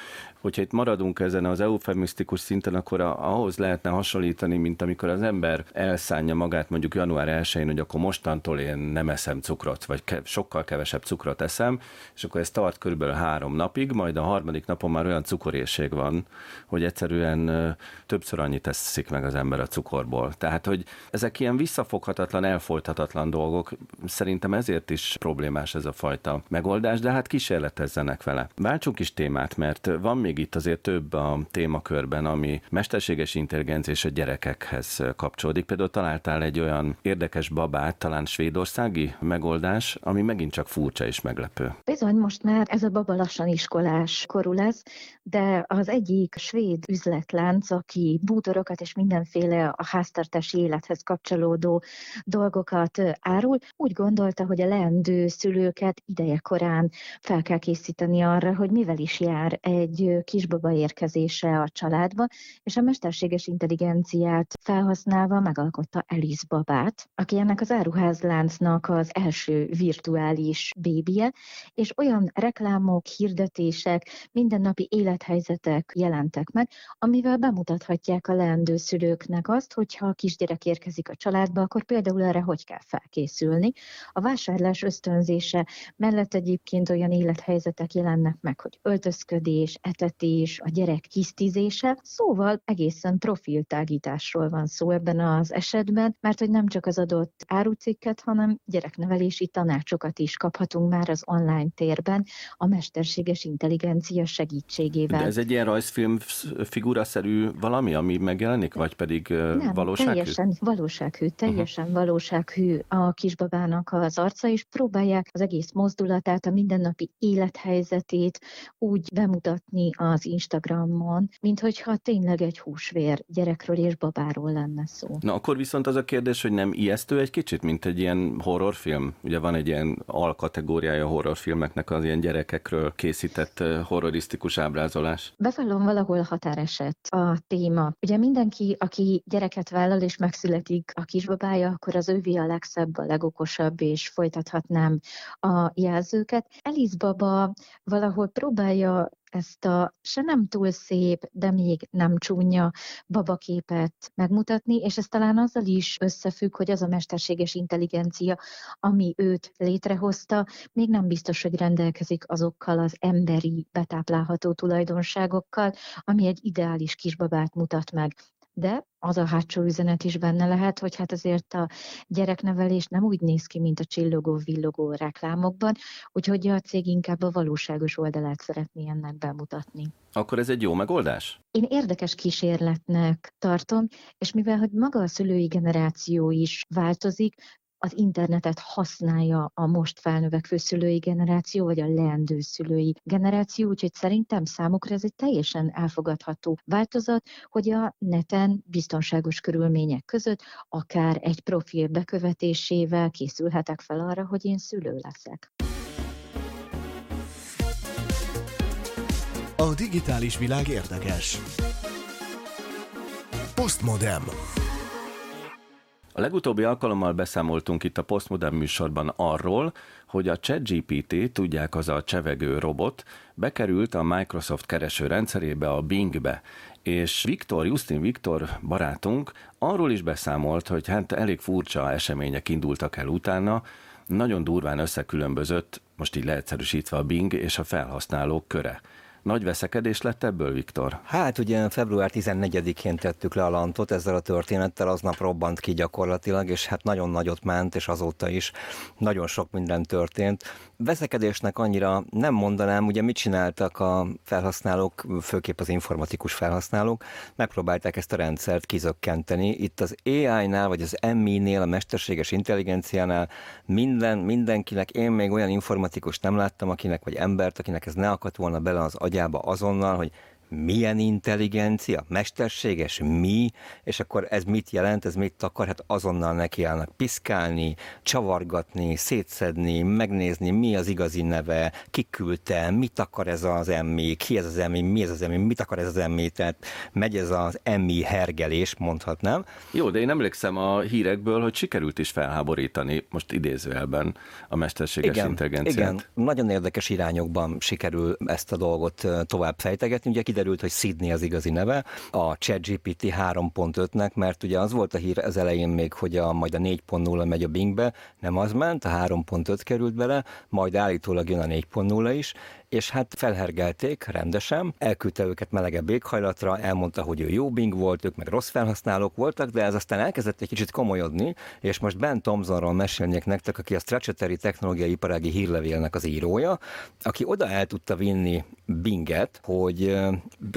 hogyha itt maradunk ezen az eufemisztikus szinten, akkor ahhoz lehetne hasonlítani, mint amikor az ember elszánja magát mondjuk január 1-én, hogy akkor mostantól én nem eszem cukrot, vagy ke- sokkal kevesebb cukrot eszem, és akkor ez tart körülbelül három napig, majd a harmadik napon már olyan cukorészség van, hogy egyszerűen többször annyit teszik meg az ember a cukorból. Tehát, hogy ezek ilyen visszafoghatatlan, elfolythatatlan dolgok, szerintem ezért is problémás ez a fajta megoldás, de hát kísérletezzenek vele. Váltsunk is témát, mert van még még itt azért több a témakörben, ami mesterséges intelligencia és a gyerekekhez kapcsolódik. Például találtál egy olyan érdekes babát, talán svédországi megoldás, ami megint csak furcsa és meglepő. Bizony, most már ez a baba lassan iskolás korú lesz, de az egyik svéd üzletlánc, aki bútorokat és mindenféle a háztartási élethez kapcsolódó dolgokat árul, úgy gondolta, hogy a leendő szülőket ideje korán fel kell készíteni arra, hogy mivel is jár egy kisbaba érkezése a családba, és a mesterséges intelligenciát felhasználva megalkotta Alice babát, aki ennek az áruházláncnak az első virtuális bébie, és olyan reklámok, hirdetések, mindennapi élethelyzetek jelentek meg, amivel bemutathatják a leendő szülőknek azt, hogyha a kisgyerek érkezik a családba, akkor például erre hogy kell felkészülni. A vásárlás ösztönzése mellett egyébként olyan élethelyzetek jelennek meg, hogy öltözködés, etet vezetés, a gyerek hisztizése, szóval egészen profiltágításról van szó ebben az esetben, mert hogy nem csak az adott árucikket, hanem gyereknevelési tanácsokat is kaphatunk már az online térben a mesterséges intelligencia segítségével. De ez egy ilyen rajzfilm figuraszerű valami, ami megjelenik, vagy pedig nem, valósághű? teljesen valósághű, teljesen uh-huh. valósághű a kisbabának az arca, és próbálják az egész mozdulatát, a mindennapi élethelyzetét úgy bemutatni az Instagramon, mint hogyha tényleg egy húsvér gyerekről és babáról lenne szó. Na akkor viszont az a kérdés, hogy nem ijesztő egy kicsit, mint egy ilyen horrorfilm? Ugye van egy ilyen alkategóriája horrorfilmeknek az ilyen gyerekekről készített horrorisztikus ábrázolás. Bevallom valahol határeset a téma. Ugye mindenki, aki gyereket vállal és megszületik a kisbabája, akkor az ővi a legszebb, a legokosabb, és folytathatnám a jelzőket. Elis baba valahol próbálja ezt a se nem túl szép, de még nem csúnya babaképet megmutatni, és ez talán azzal is összefügg, hogy az a mesterséges intelligencia, ami őt létrehozta, még nem biztos, hogy rendelkezik azokkal az emberi betáplálható tulajdonságokkal, ami egy ideális kisbabát mutat meg de az a hátsó üzenet is benne lehet, hogy hát azért a gyereknevelés nem úgy néz ki, mint a csillogó-villogó reklámokban, úgyhogy a cég inkább a valóságos oldalát szeretné ennek bemutatni. Akkor ez egy jó megoldás? Én érdekes kísérletnek tartom, és mivel hogy maga a szülői generáció is változik, az internetet használja a most felnövekvő szülői generáció, vagy a leendő szülői generáció, úgyhogy szerintem számukra ez egy teljesen elfogadható változat, hogy a neten biztonságos körülmények között akár egy profil bekövetésével készülhetek fel arra, hogy én szülő leszek. A digitális világ érdekes. Postmodem. A legutóbbi alkalommal beszámoltunk itt a Postmodern műsorban arról, hogy a ChatGPT, tudják az a csevegő robot, bekerült a Microsoft kereső rendszerébe, a Bingbe, és Viktor, Justin Viktor barátunk arról is beszámolt, hogy hát elég furcsa események indultak el utána, nagyon durván összekülönbözött, most így leegyszerűsítve a Bing és a felhasználók köre. Nagy veszekedés lett ebből, Viktor? Hát ugye február 14-én tettük le a lantot ezzel a történettel, aznap robbant ki gyakorlatilag, és hát nagyon nagyot ment, és azóta is nagyon sok minden történt. Veszekedésnek annyira nem mondanám, ugye mit csináltak a felhasználók, főképp az informatikus felhasználók, megpróbálták ezt a rendszert kizökkenteni. Itt az AI-nál, vagy az MI-nél, a mesterséges intelligenciánál minden, mindenkinek, én még olyan informatikus nem láttam, akinek, vagy embert, akinek ez ne akadt volna bele az agy agyába azonnal, hogy milyen intelligencia, mesterséges, mi, és akkor ez mit jelent, ez mit akar, hát azonnal nekiállnak piszkálni, csavargatni, szétszedni, megnézni, mi az igazi neve, ki küldte, mit akar ez az emmi, ki ez az emmi, mi ez az emmi, mit akar ez az emmi, tehát megy ez az emmi hergelés, mondhatnám. Jó, de én emlékszem a hírekből, hogy sikerült is felháborítani, most idézőjelben, a mesterséges igen, intelligenciát. Igen, nagyon érdekes irányokban sikerül ezt a dolgot tovább fejtegetni. Ugye kiderült, hogy Sydney az igazi neve, a ChatGPT 3.5-nek, mert ugye az volt a hír az elején még, hogy a, majd a 4.0 megy a Bingbe, nem az ment, a 3.5 került bele, majd állítólag jön a 4.0 is, és hát felhergelték rendesen, elküldte őket melegebb éghajlatra, elmondta, hogy ő jó Bing volt, ők meg rossz felhasználók voltak, de ez aztán elkezdett egy kicsit komolyodni, és most Ben Thompsonról mesélnék nektek, aki a Stratcheteri Technológiai Iparági Hírlevélnek az írója, aki oda el tudta vinni Binget, hogy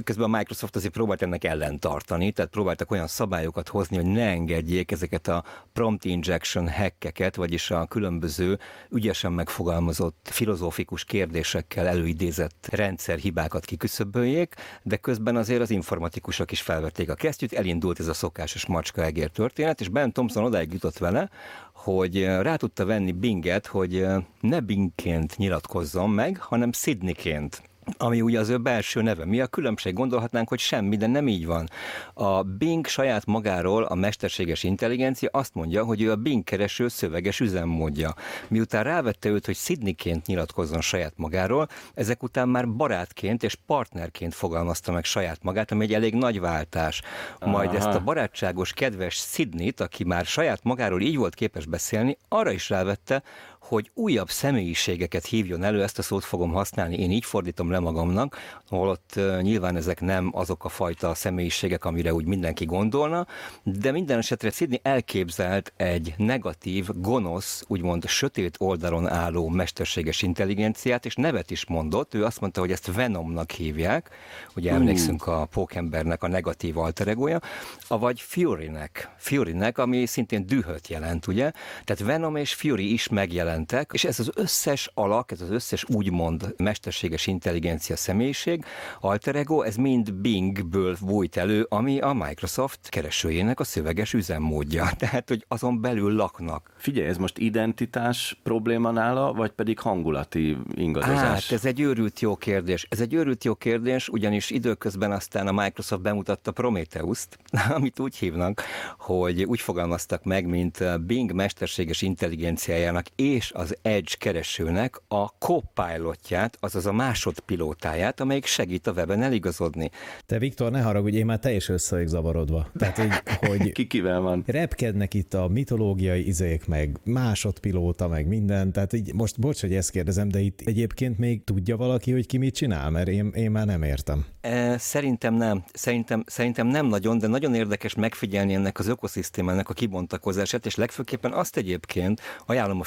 közben a Microsoft azért próbált ennek ellen tartani, tehát próbáltak olyan szabályokat hozni, hogy ne engedjék ezeket a prompt injection hackeket, vagyis a különböző ügyesen megfogalmazott filozófikus kérdésekkel előidézett rendszerhibákat kiküszöböljék, de közben azért az informatikusok is felvették a kesztyűt, elindult ez a szokásos macska egér történet, és Ben Thompson odáig jutott vele, hogy rá tudta venni Binget, hogy ne Bingként nyilatkozzon meg, hanem Sydneyként ami ugye az ő belső neve. Mi a különbség? Gondolhatnánk, hogy semmi, de nem így van. A Bing saját magáról, a mesterséges intelligencia azt mondja, hogy ő a Bing kereső szöveges üzemmódja. Miután rávette őt, hogy Sydneyként nyilatkozzon saját magáról, ezek után már barátként és partnerként fogalmazta meg saját magát, ami egy elég nagy váltás. Majd Aha. ezt a barátságos, kedves Sydney-t, aki már saját magáról így volt képes beszélni, arra is rávette, hogy újabb személyiségeket hívjon elő, ezt a szót fogom használni, én így fordítom le magamnak, holott nyilván ezek nem azok a fajta személyiségek, amire úgy mindenki gondolna, de minden esetre Sidney elképzelt egy negatív, gonosz, úgymond sötét oldalon álló mesterséges intelligenciát, és nevet is mondott, ő azt mondta, hogy ezt Venomnak hívják, ugye emlékszünk a pókembernek a negatív alteregója, avagy Furynek, Furynek, ami szintén dühöt jelent, ugye? Tehát Venom és Fury is megjelent jelentek, és ez az összes alak, ez az összes úgymond mesterséges intelligencia személyiség, alter ego, ez mind Bingből volt elő, ami a Microsoft keresőjének a szöveges üzemmódja. Tehát, hogy azon belül laknak. Figyelj, ez most identitás probléma nála, vagy pedig hangulati ingadozás? Hát, ez egy őrült jó kérdés. Ez egy őrült jó kérdés, ugyanis időközben aztán a Microsoft bemutatta Prometheus-t, amit úgy hívnak, hogy úgy fogalmaztak meg, mint Bing mesterséges intelligenciájának és az Edge keresőnek a copilotját, azaz a másodpilótáját pilótáját, amelyik segít a weben eligazodni. Te Viktor, ne haragudj, én már teljesen össze vagyok zavarodva. Tehát, így, hogy Ki kivel van? repkednek itt a mitológiai izék, meg másodpilóta, meg minden. Tehát így most bocs, hogy ezt kérdezem, de itt egyébként még tudja valaki, hogy ki mit csinál, mert én, én már nem értem. E, szerintem nem. Szerintem, szerintem nem nagyon, de nagyon érdekes megfigyelni ennek az ökoszisztémának a kibontakozását, és legfőképpen azt egyébként ajánlom a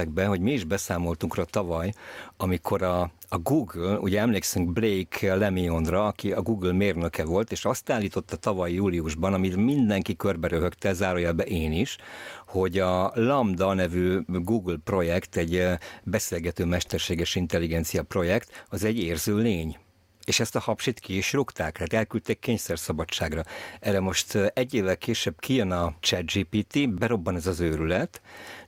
figyelmetekbe, hogy mi is beszámoltunk rá tavaly, amikor a, a Google, ugye emlékszünk Blake Lemionra, aki a Google mérnöke volt, és azt állította tavaly júliusban, amit mindenki körbe röhögte, zárójelbe én is, hogy a Lambda nevű Google projekt, egy beszélgető mesterséges intelligencia projekt, az egy érző lény és ezt a hapsit ki is rúgták, hát elküldték kényszerszabadságra. Erre most egy évvel később kijön a ChatGPT, berobban ez az őrület,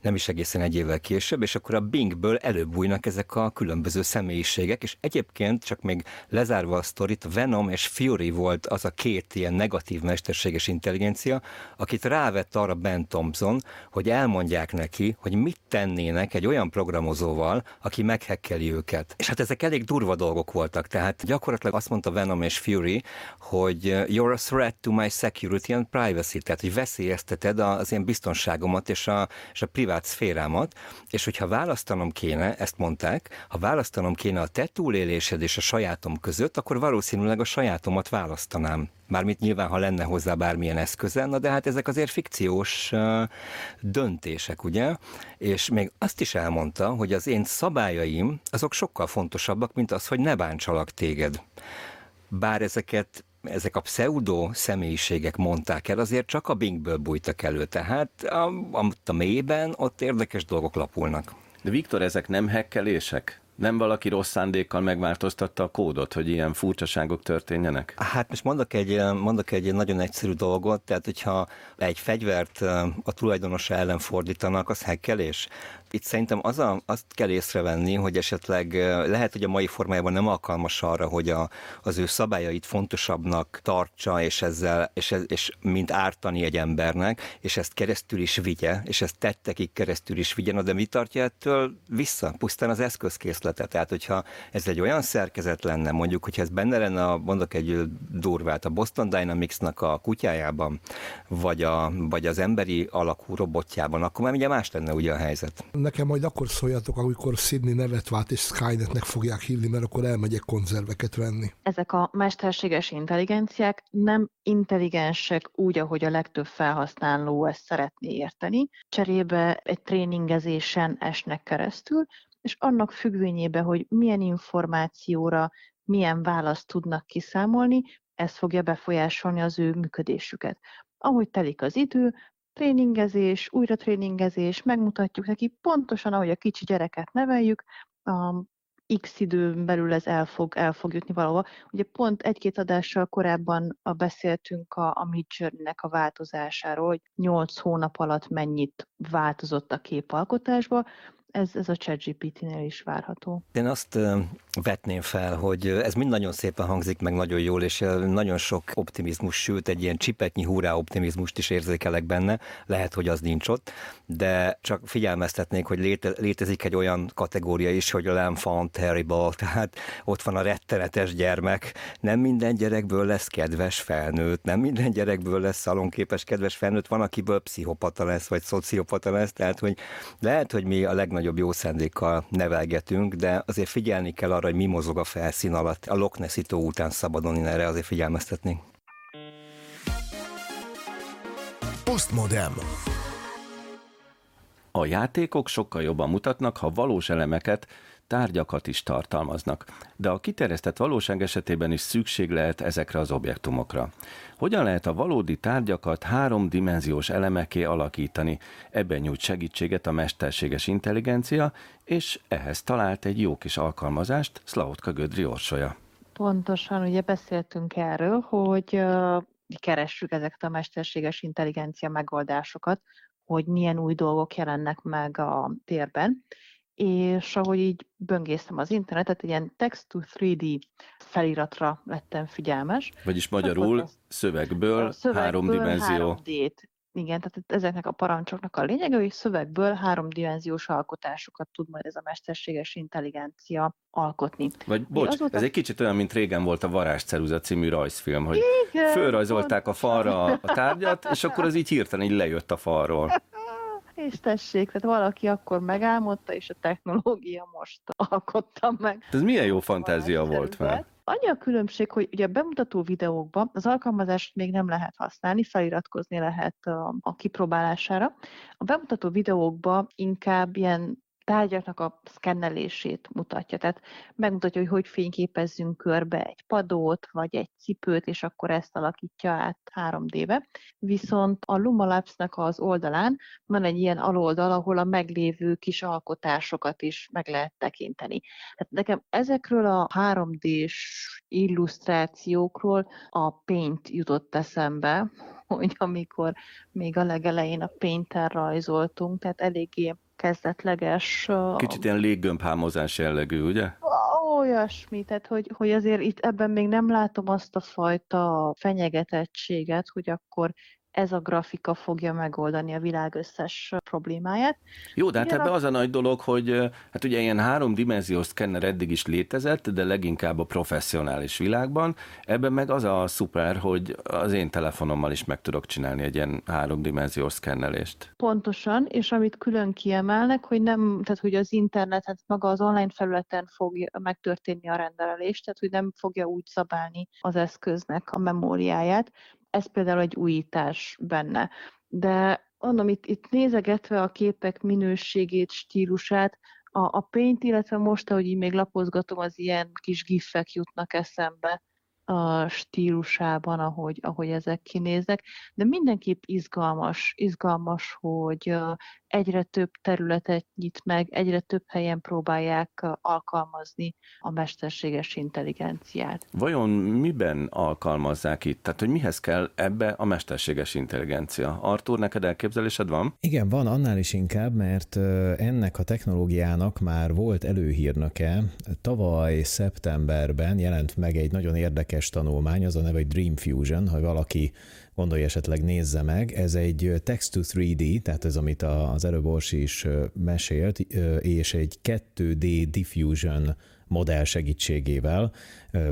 nem is egészen egy évvel később, és akkor a Bingből előbújnak ezek a különböző személyiségek, és egyébként csak még lezárva a sztorit, Venom és Fury volt az a két ilyen negatív mesterséges intelligencia, akit rávett arra Ben Thompson, hogy elmondják neki, hogy mit tennének egy olyan programozóval, aki meghekkeli őket. És hát ezek elég durva dolgok voltak, tehát gyakorlatilag azt mondta Venom és Fury, hogy you're a threat to my security and privacy, tehát hogy veszélyezteted az én biztonságomat és a, és a privát privát szférámat, és hogyha választanom kéne, ezt mondták, ha választanom kéne a te túlélésed és a sajátom között, akkor valószínűleg a sajátomat választanám. Mármint nyilván, ha lenne hozzá bármilyen eszköze, na de hát ezek azért fikciós döntések, ugye? És még azt is elmondta, hogy az én szabályaim, azok sokkal fontosabbak, mint az, hogy ne bántsalak téged. Bár ezeket ezek a pseudo személyiségek mondták el, azért csak a Bingből bújtak elő, tehát a, a, a mélyben ott érdekes dolgok lapulnak. De Viktor, ezek nem hekkelések? Nem valaki rossz szándékkal megváltoztatta a kódot, hogy ilyen furcsaságok történjenek? Hát most mondok egy, mondok egy nagyon egyszerű dolgot, tehát hogyha egy fegyvert a tulajdonosa ellen fordítanak, az hekkelés. Itt szerintem az a, azt kell észrevenni, hogy esetleg lehet, hogy a mai formájában nem alkalmas arra, hogy a, az ő szabályait fontosabbnak tartsa, és ezzel, és, és mint ártani egy embernek, és ezt keresztül is vigye, és ezt tettekig keresztül is vigye, de mi tartja ettől vissza? Pusztán az eszközkészlete. Tehát, hogyha ez egy olyan szerkezet lenne, mondjuk, hogyha ez benne lenne, a, mondok egy durvát, a Boston Dynamics-nak a kutyájában, vagy, a, vagy az emberi alakú robotjában, akkor már ugye más lenne ugye a helyzet. Nekem majd akkor szóljatok, amikor Sydney nevet vált és Skynetnek fogják hívni, mert akkor elmegyek konzerveket venni. Ezek a mesterséges intelligenciák nem intelligensek úgy, ahogy a legtöbb felhasználó ezt szeretné érteni. Cserébe egy tréningezésen esnek keresztül, és annak függvényében, hogy milyen információra, milyen választ tudnak kiszámolni, ez fogja befolyásolni az ő működésüket. Ahogy telik az idő, tréningezés, újra tréningezés, megmutatjuk neki pontosan, ahogy a kicsi gyereket neveljük, a x időn belül ez el fog, el fog jutni valahova. Ugye pont egy-két adással korábban a beszéltünk a, a Midjourney-nek a változásáról, hogy 8 hónap alatt mennyit változott a képalkotásba, ez, ez a ChatGPT-nél is várható. Én azt vetném fel, hogy ez mind nagyon szépen hangzik, meg nagyon jól, és nagyon sok optimizmus, sőt egy ilyen csipetnyi húrá optimizmust is érzékelek benne, lehet, hogy az nincs ott, de csak figyelmeztetnék, hogy léte, létezik egy olyan kategória is, hogy a l'enfant terrible, tehát ott van a rettenetes gyermek, nem minden gyerekből lesz kedves felnőtt, nem minden gyerekből lesz szalonképes kedves felnőtt, van, akiből pszichopata lesz, vagy szociopata lesz, tehát hogy lehet, hogy mi a legnagyobb legnagyobb jó szándékkal nevelgetünk, de azért figyelni kell arra, hogy mi mozog a felszín alatt. A Loch Nessi tó után szabadon én erre azért figyelmeztetnénk. Postmodem. A játékok sokkal jobban mutatnak, ha valós elemeket, tárgyakat is tartalmaznak, de a kiterjesztett valóság esetében is szükség lehet ezekre az objektumokra. Hogyan lehet a valódi tárgyakat háromdimenziós elemeké alakítani? Ebben nyújt segítséget a mesterséges intelligencia, és ehhez talált egy jó kis alkalmazást Szlautka Gödri Orsolya. Pontosan, ugye beszéltünk erről, hogy keressük ezeket a mesterséges intelligencia megoldásokat, hogy milyen új dolgok jelennek meg a térben, és ahogy így böngésztem az internetet, ilyen text to 3D feliratra lettem figyelmes. Vagyis magyarul szövegből, szövegből háromdimenzió. 3D-t Igen, tehát ezeknek a parancsoknak a lényege, hogy szövegből háromdimenziós alkotásokat tud majd ez a mesterséges intelligencia alkotni. Vagy bocs, azóta... ez egy kicsit olyan, mint régen volt a Varázsceruza című rajzfilm, hogy Igen, fölrajzolták a falra a tárgyat, és akkor az így hirtelen így lejött a falról. És tessék, tehát valaki akkor megálmodta, és a technológia most alkotta meg. Ez milyen jó fantázia volt már. Annyi a különbség, hogy ugye a bemutató videókban az alkalmazást még nem lehet használni, feliratkozni lehet a, a kipróbálására. A bemutató videókban inkább ilyen tárgyaknak a szkennelését mutatja. Tehát megmutatja, hogy hogy fényképezzünk körbe egy padót, vagy egy cipőt, és akkor ezt alakítja át 3D-be. Viszont a Luma Labs-nek az oldalán van egy ilyen aloldal, ahol a meglévő kis alkotásokat is meg lehet tekinteni. Tehát nekem ezekről a 3D-s illusztrációkról a Paint jutott eszembe, hogy amikor még a legelején a Painter rajzoltunk, tehát eléggé kezdetleges... Kicsit ilyen léggömbhámozás jellegű, ugye? Olyasmi, tehát hogy, hogy azért itt ebben még nem látom azt a fajta fenyegetettséget, hogy akkor ez a grafika fogja megoldani a világ összes problémáját. Jó, de hát ebben az a nagy dolog, hogy hát ugye ilyen háromdimenziós szkenner eddig is létezett, de leginkább a professzionális világban. Ebben meg az a szuper, hogy az én telefonommal is meg tudok csinálni egy ilyen háromdimenziós szkennelést. Pontosan, és amit külön kiemelnek, hogy nem, tehát hogy az internet, hát maga az online felületen fog megtörténni a rendelés, tehát hogy nem fogja úgy szabálni az eszköznek a memóriáját, ez például egy újítás benne. De mondom, itt, itt nézegetve a képek minőségét, stílusát, a, a Paint, illetve most, ahogy így még lapozgatom, az ilyen kis giffek jutnak eszembe a stílusában, ahogy, ahogy ezek kinéznek, de mindenképp izgalmas, izgalmas, hogy egyre több területet nyit meg, egyre több helyen próbálják alkalmazni a mesterséges intelligenciát. Vajon miben alkalmazzák itt? Tehát, hogy mihez kell ebbe a mesterséges intelligencia? Artur, neked elképzelésed van? Igen, van, annál is inkább, mert ennek a technológiának már volt előhírnöke. Tavaly szeptemberben jelent meg egy nagyon érdekes tanulmány, az a neve, hogy Dream Fusion, ha valaki gondolja esetleg nézze meg. Ez egy text to 3D, tehát ez, amit az előbb Orsi is mesélt, és egy 2D diffusion modell segítségével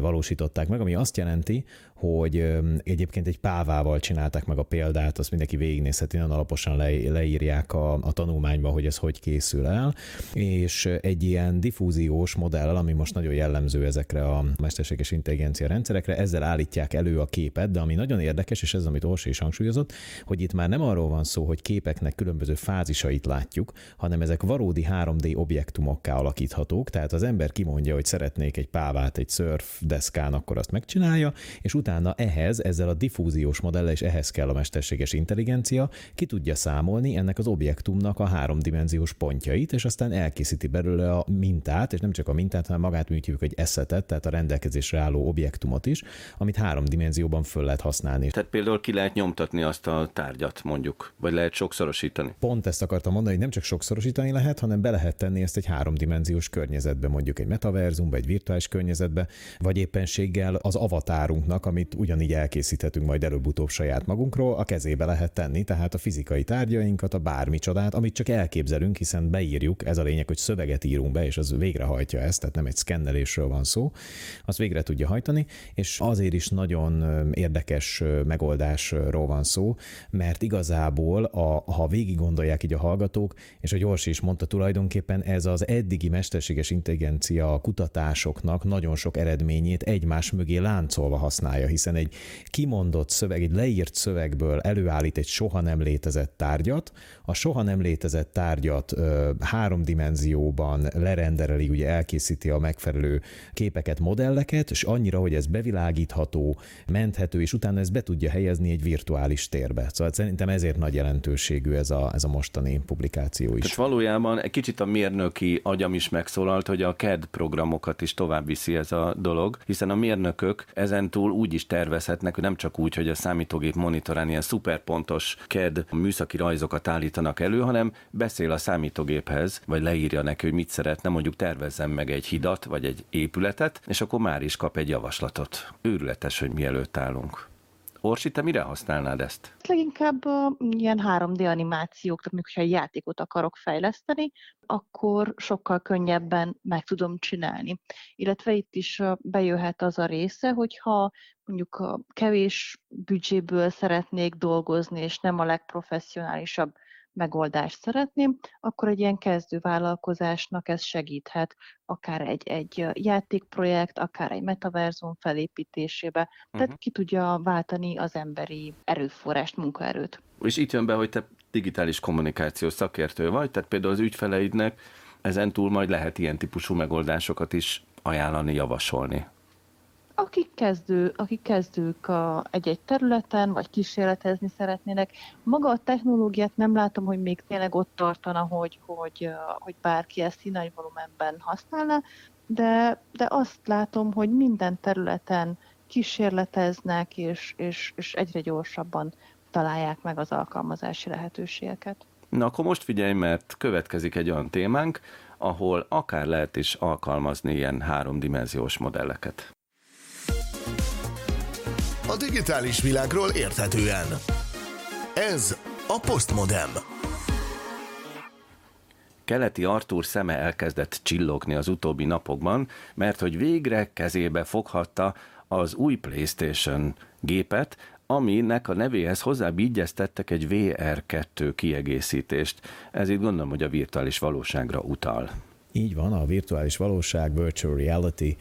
valósították meg, ami azt jelenti, hogy egyébként egy pávával csinálták meg a példát, azt mindenki végignézheti, nagyon alaposan le, leírják a, a tanulmányba, hogy ez hogy készül el, és egy ilyen diffúziós modellel, ami most nagyon jellemző ezekre a mesterséges intelligencia rendszerekre, ezzel állítják elő a képet, de ami nagyon érdekes, és ez amit Orsi is hangsúlyozott, hogy itt már nem arról van szó, hogy képeknek különböző fázisait látjuk, hanem ezek valódi 3D objektumokká alakíthatók, tehát az ember kimondja, hogy szeretnék egy pávát egy surf deszkán, akkor azt megcsinálja, és utána utána ehhez, ezzel a diffúziós modellel és ehhez kell a mesterséges intelligencia, ki tudja számolni ennek az objektumnak a háromdimenziós pontjait, és aztán elkészíti belőle a mintát, és nem csak a mintát, hanem magát úgy hívjuk, hogy eszetet, tehát a rendelkezésre álló objektumot is, amit három dimenzióban föl lehet használni. Tehát például ki lehet nyomtatni azt a tárgyat, mondjuk, vagy lehet sokszorosítani. Pont ezt akartam mondani, hogy nem csak sokszorosítani lehet, hanem be lehet tenni ezt egy háromdimenziós környezetbe, mondjuk egy metaverzumba, egy virtuális környezetbe, vagy éppenséggel az avatárunknak, ami amit ugyanígy elkészíthetünk majd előbb-utóbb saját magunkról, a kezébe lehet tenni, tehát a fizikai tárgyainkat, a bármi csodát, amit csak elképzelünk, hiszen beírjuk, ez a lényeg, hogy szöveget írunk be, és az végrehajtja ezt, tehát nem egy szkennelésről van szó, az végre tudja hajtani, és azért is nagyon érdekes megoldásról van szó, mert igazából, a, ha végig gondolják így a hallgatók, és a Gyors is mondta tulajdonképpen, ez az eddigi mesterséges intelligencia kutatásoknak nagyon sok eredményét egymás mögé láncolva használja, hiszen egy kimondott szöveg, egy leírt szövegből előállít egy soha nem létezett tárgyat, a soha nem létezett tárgyat ö, három dimenzióban lerendereli, ugye elkészíti a megfelelő képeket, modelleket, és annyira, hogy ez bevilágítható, menthető, és utána ezt be tudja helyezni egy virtuális térbe. Szóval szerintem ezért nagy jelentőségű ez a, ez a mostani publikáció is. És valójában egy kicsit a mérnöki agyam is megszólalt, hogy a CAD programokat is tovább viszi ez a dolog, hiszen a mérnökök ezentúl úgy is tervezhetnek, hogy nem csak úgy, hogy a számítógép monitorán ilyen szuperpontos CAD műszaki rajzokat állítanak elő, hanem beszél a számítógéphez, vagy leírja neki, hogy mit szeretne, mondjuk tervezzen meg egy hidat, vagy egy épületet, és akkor már is kap egy javaslatot. Őrületes, hogy mielőtt állunk. Orsi, te mire használnád ezt? Leginkább uh, ilyen 3D animációk, tehát hogyha egy játékot akarok fejleszteni, akkor sokkal könnyebben meg tudom csinálni. Illetve itt is bejöhet az a része, hogyha mondjuk a kevés büdzséből szeretnék dolgozni, és nem a legprofessionálisabb megoldást szeretném, akkor egy ilyen kezdővállalkozásnak ez segíthet, akár egy, egy játékprojekt, akár egy metaverzum felépítésébe, tehát uh-huh. ki tudja váltani az emberi erőforrást, munkaerőt. És itt jön be, hogy te digitális kommunikációs szakértő vagy, tehát például az ügyfeleidnek ezen túl majd lehet ilyen típusú megoldásokat is ajánlani, javasolni akik, kezdő, akik kezdők a, egy-egy területen, vagy kísérletezni szeretnének. Maga a technológiát nem látom, hogy még tényleg ott tartana, hogy, hogy, hogy bárki ezt nagy volumenben használna, de, de azt látom, hogy minden területen kísérleteznek, és, és, és egyre gyorsabban találják meg az alkalmazási lehetőségeket. Na akkor most figyelj, mert következik egy olyan témánk, ahol akár lehet is alkalmazni ilyen háromdimenziós modelleket a digitális világról érthetően. Ez a Postmodem. Keleti Artúr szeme elkezdett csillogni az utóbbi napokban, mert hogy végre kezébe foghatta az új PlayStation gépet, aminek a nevéhez hozzábígyeztettek egy VR2 kiegészítést. Ez itt gondolom, hogy a virtuális valóságra utal. Így van, a virtuális valóság, virtual reality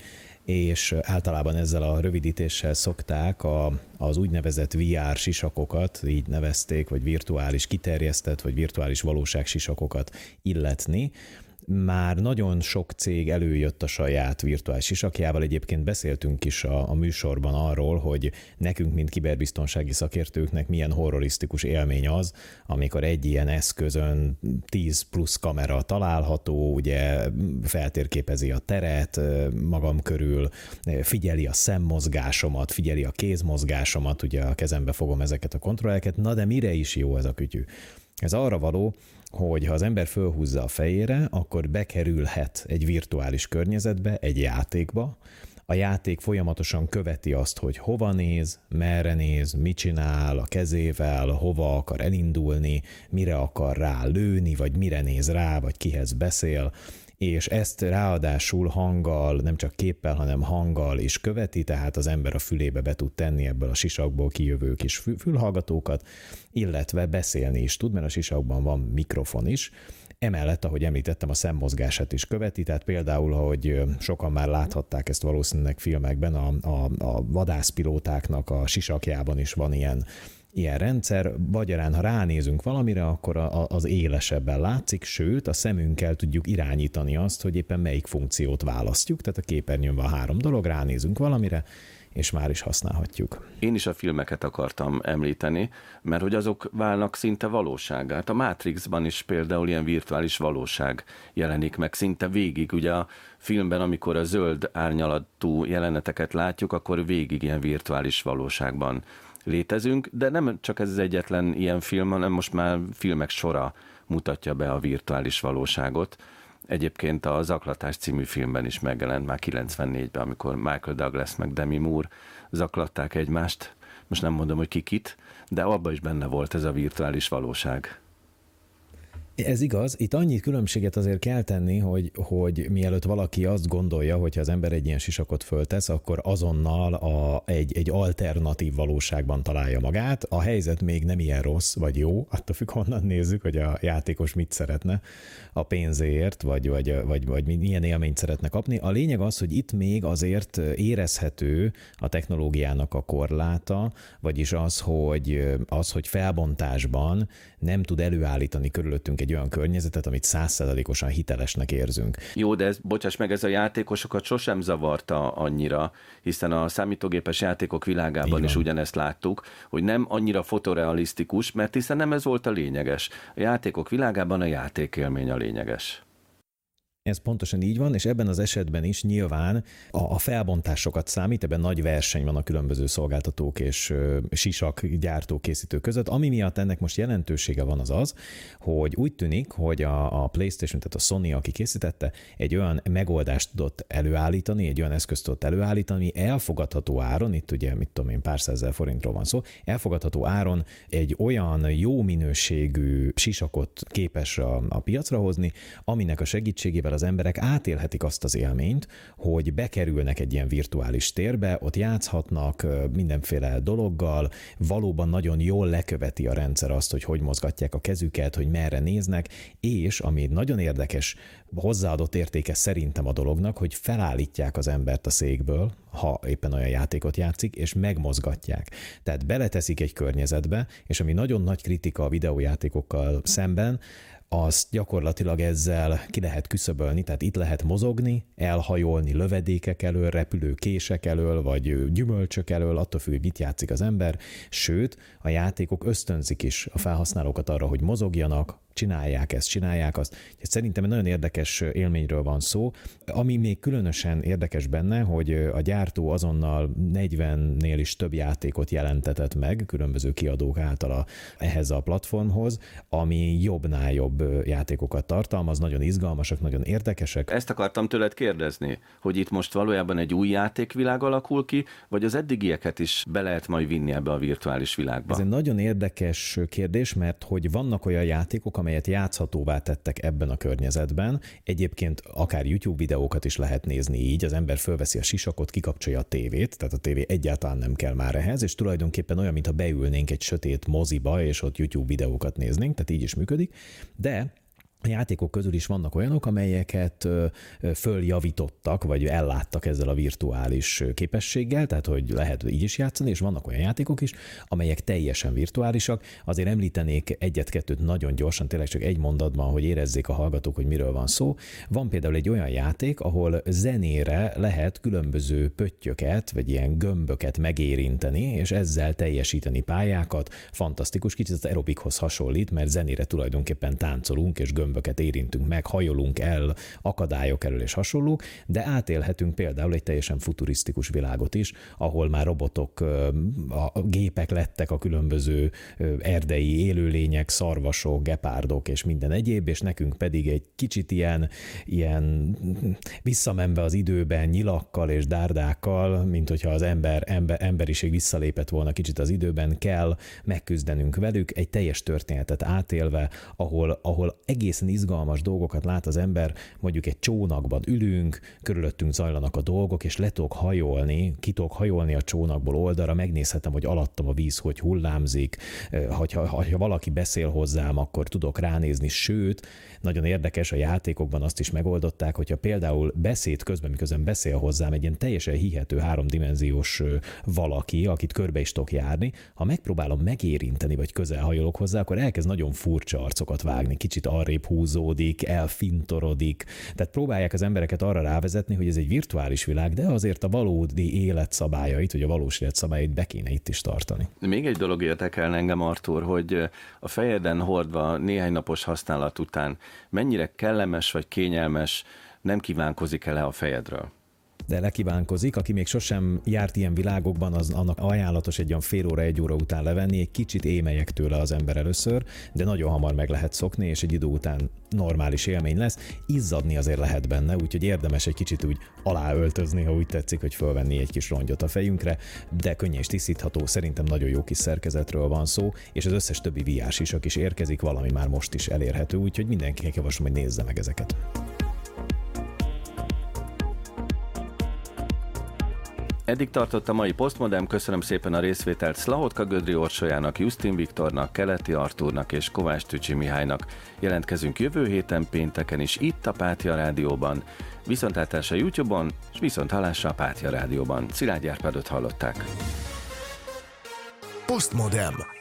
és általában ezzel a rövidítéssel szokták a, az úgynevezett VR sisakokat, így nevezték, vagy virtuális kiterjesztett, vagy virtuális valóság sisakokat illetni már nagyon sok cég előjött a saját virtuális sisakjával. Egyébként beszéltünk is a, a műsorban arról, hogy nekünk, mint kiberbiztonsági szakértőknek milyen horrorisztikus élmény az, amikor egy ilyen eszközön 10 plusz kamera található, ugye feltérképezi a teret magam körül, figyeli a szemmozgásomat, figyeli a kézmozgásomat, ugye a kezembe fogom ezeket a kontrolleket, na de mire is jó ez a kütyű? Ez arra való, hogy ha az ember fölhúzza a fejére, akkor bekerülhet egy virtuális környezetbe, egy játékba, a játék folyamatosan követi azt, hogy hova néz, merre néz, mit csinál a kezével, hova akar elindulni, mire akar rá lőni, vagy mire néz rá, vagy kihez beszél, és ezt ráadásul hanggal, nem csak képpel, hanem hanggal is követi, tehát az ember a fülébe be tud tenni ebből a sisakból kijövő kis fülhallgatókat, illetve beszélni is tud, mert a sisakban van mikrofon is, Emellett, ahogy említettem, a szemmozgását is követi, tehát például, hogy sokan már láthatták ezt valószínűleg filmekben, a, a, a vadászpilótáknak a sisakjában is van ilyen ilyen rendszer, magyarán ha ránézünk valamire, akkor a, a, az élesebben látszik, sőt a szemünkkel tudjuk irányítani azt, hogy éppen melyik funkciót választjuk, tehát a képernyőn van három dolog, ránézünk valamire, és már is használhatjuk. Én is a filmeket akartam említeni, mert hogy azok válnak szinte valóságát. A Matrixban is például ilyen virtuális valóság jelenik meg szinte végig. Ugye a filmben, amikor a zöld árnyalatú jeleneteket látjuk, akkor végig ilyen virtuális valóságban létezünk, de nem csak ez az egyetlen ilyen film, hanem most már filmek sora mutatja be a virtuális valóságot. Egyébként a Zaklatás című filmben is megjelent már 94-ben, amikor Michael Douglas meg Demi Moore zaklatták egymást. Most nem mondom, hogy kikit, de abban is benne volt ez a virtuális valóság. Ez igaz, itt annyi különbséget azért kell tenni, hogy, hogy mielőtt valaki azt gondolja, hogy ha az ember egy ilyen sisakot föltesz, akkor azonnal a, egy, egy alternatív valóságban találja magát. A helyzet még nem ilyen rossz vagy jó, attól függ, honnan nézzük, hogy a játékos mit szeretne a pénzéért, vagy, vagy, vagy, vagy milyen élményt szeretne kapni. A lényeg az, hogy itt még azért érezhető a technológiának a korláta, vagyis az, hogy, az, hogy felbontásban nem tud előállítani körülöttünk egy olyan környezetet, amit százszerzalékosan hitelesnek érzünk. Jó, de ez, bocsáss meg, ez a játékosokat sosem zavarta annyira, hiszen a számítógépes játékok világában is ugyanezt láttuk, hogy nem annyira fotorealisztikus, mert hiszen nem ez volt a lényeges. A játékok világában a játékélmény a lényeges. Ez pontosan így van, és ebben az esetben is nyilván a, a felbontásokat számít, ebben nagy verseny van a különböző szolgáltatók és sisak gyártó készítők között. Ami miatt ennek most jelentősége van az az, hogy úgy tűnik, hogy a, a PlayStation, tehát a Sony, aki készítette, egy olyan megoldást tudott előállítani, egy olyan eszközt tudott előállítani, ami elfogadható áron, itt ugye, mit tudom én, pár százezer forintról van szó, elfogadható áron egy olyan jó minőségű sisakot képes a, a piacra hozni, aminek a segítségével emberek átélhetik azt az élményt, hogy bekerülnek egy ilyen virtuális térbe, ott játszhatnak mindenféle dologgal, valóban nagyon jól leköveti a rendszer azt, hogy hogy mozgatják a kezüket, hogy merre néznek, és ami nagyon érdekes, hozzáadott értéke szerintem a dolognak, hogy felállítják az embert a székből, ha éppen olyan játékot játszik, és megmozgatják. Tehát beleteszik egy környezetbe, és ami nagyon nagy kritika a videójátékokkal szemben, azt gyakorlatilag ezzel ki lehet küszöbölni, tehát itt lehet mozogni, elhajolni lövedékek elől, repülő kések elől, vagy gyümölcsök elől, attól függ, mit játszik az ember, sőt, a játékok ösztönzik is a felhasználókat arra, hogy mozogjanak, csinálják ezt, csinálják azt. Szerintem egy nagyon érdekes élményről van szó. Ami még különösen érdekes benne, hogy a gyártó azonnal 40-nél is több játékot jelentetett meg, különböző kiadók által ehhez a platformhoz, ami jobbnál jobb játékokat tartalmaz, nagyon izgalmasak, nagyon érdekesek. Ezt akartam tőled kérdezni, hogy itt most valójában egy új játékvilág alakul ki, vagy az eddigieket is be lehet majd vinni ebbe a virtuális világba? Ez egy nagyon érdekes kérdés, mert hogy vannak olyan játékok, amelyet játszhatóvá tettek ebben a környezetben. Egyébként akár YouTube videókat is lehet nézni így, az ember fölveszi a sisakot, kikapcsolja a tévét, tehát a tévé egyáltalán nem kell már ehhez, és tulajdonképpen olyan, mintha beülnénk egy sötét moziba, és ott YouTube videókat néznénk, tehát így is működik. De a játékok közül is vannak olyanok, amelyeket följavítottak, vagy elláttak ezzel a virtuális képességgel, tehát hogy lehet így is játszani, és vannak olyan játékok is, amelyek teljesen virtuálisak. Azért említenék egyet-kettőt nagyon gyorsan, tényleg csak egy mondatban, hogy érezzék a hallgatók, hogy miről van szó. Van például egy olyan játék, ahol zenére lehet különböző pöttyöket, vagy ilyen gömböket megérinteni, és ezzel teljesíteni pályákat. Fantasztikus, kicsit az aerobikhoz hasonlít, mert zenére tulajdonképpen táncolunk, és gömb gömböket érintünk meg, hajolunk el, akadályok elől és hasonlók, de átélhetünk például egy teljesen futurisztikus világot is, ahol már robotok, a gépek lettek a különböző erdei élőlények, szarvasok, gepárdok és minden egyéb, és nekünk pedig egy kicsit ilyen, ilyen visszamenve az időben nyilakkal és dárdákkal, mint hogyha az ember, ember, emberiség visszalépett volna kicsit az időben, kell megküzdenünk velük, egy teljes történetet átélve, ahol, ahol egész egészen izgalmas dolgokat lát az ember, mondjuk egy csónakban ülünk, körülöttünk zajlanak a dolgok, és le tudok hajolni, ki tudok hajolni a csónakból oldalra, megnézhetem, hogy alattam a víz, hogy hullámzik, hogyha, ha valaki beszél hozzám, akkor tudok ránézni, sőt, nagyon érdekes, a játékokban azt is megoldották, hogyha például beszéd közben, miközben beszél hozzám egy ilyen teljesen hihető háromdimenziós valaki, akit körbe is tudok járni, ha megpróbálom megérinteni, vagy közel hajolok hozzá, akkor elkezd nagyon furcsa arcokat vágni, kicsit arrébb húzódik, elfintorodik. Tehát próbálják az embereket arra rávezetni, hogy ez egy virtuális világ, de azért a valódi élet szabályait, vagy a valós élet szabályait be kéne itt is tartani. Még egy dolog érdekel engem, Artur, hogy a fejeden hordva néhány napos használat után mennyire kellemes vagy kényelmes, nem kívánkozik el a fejedről? De lekívánkozik. Aki még sosem járt ilyen világokban, az annak ajánlatos egy olyan fél óra, egy óra után levenni, egy kicsit émelyek tőle az ember először, de nagyon hamar meg lehet szokni, és egy idő után normális élmény lesz. Izzadni azért lehet benne, úgyhogy érdemes egy kicsit úgy aláöltözni, ha úgy tetszik, hogy fölvenni egy kis rongyot a fejünkre, de könnyen és tisztítható, szerintem nagyon jó kis szerkezetről van szó, és az összes többi VR is, is érkezik, valami már most is elérhető, úgyhogy mindenkinek javaslom, hogy nézze meg ezeket. Eddig tartott a mai Postmodem, köszönöm szépen a részvételt Szlahotka Gödri Orsolyának, Justin Viktornak, Keleti Artúrnak és Kovács Tücsi Mihálynak. Jelentkezünk jövő héten pénteken is itt a Pátia Rádióban, viszontlátásra YouTube-on, és viszont hallásra a Pátia Rádióban. Szilágy Árpádot hallották. Postmodem.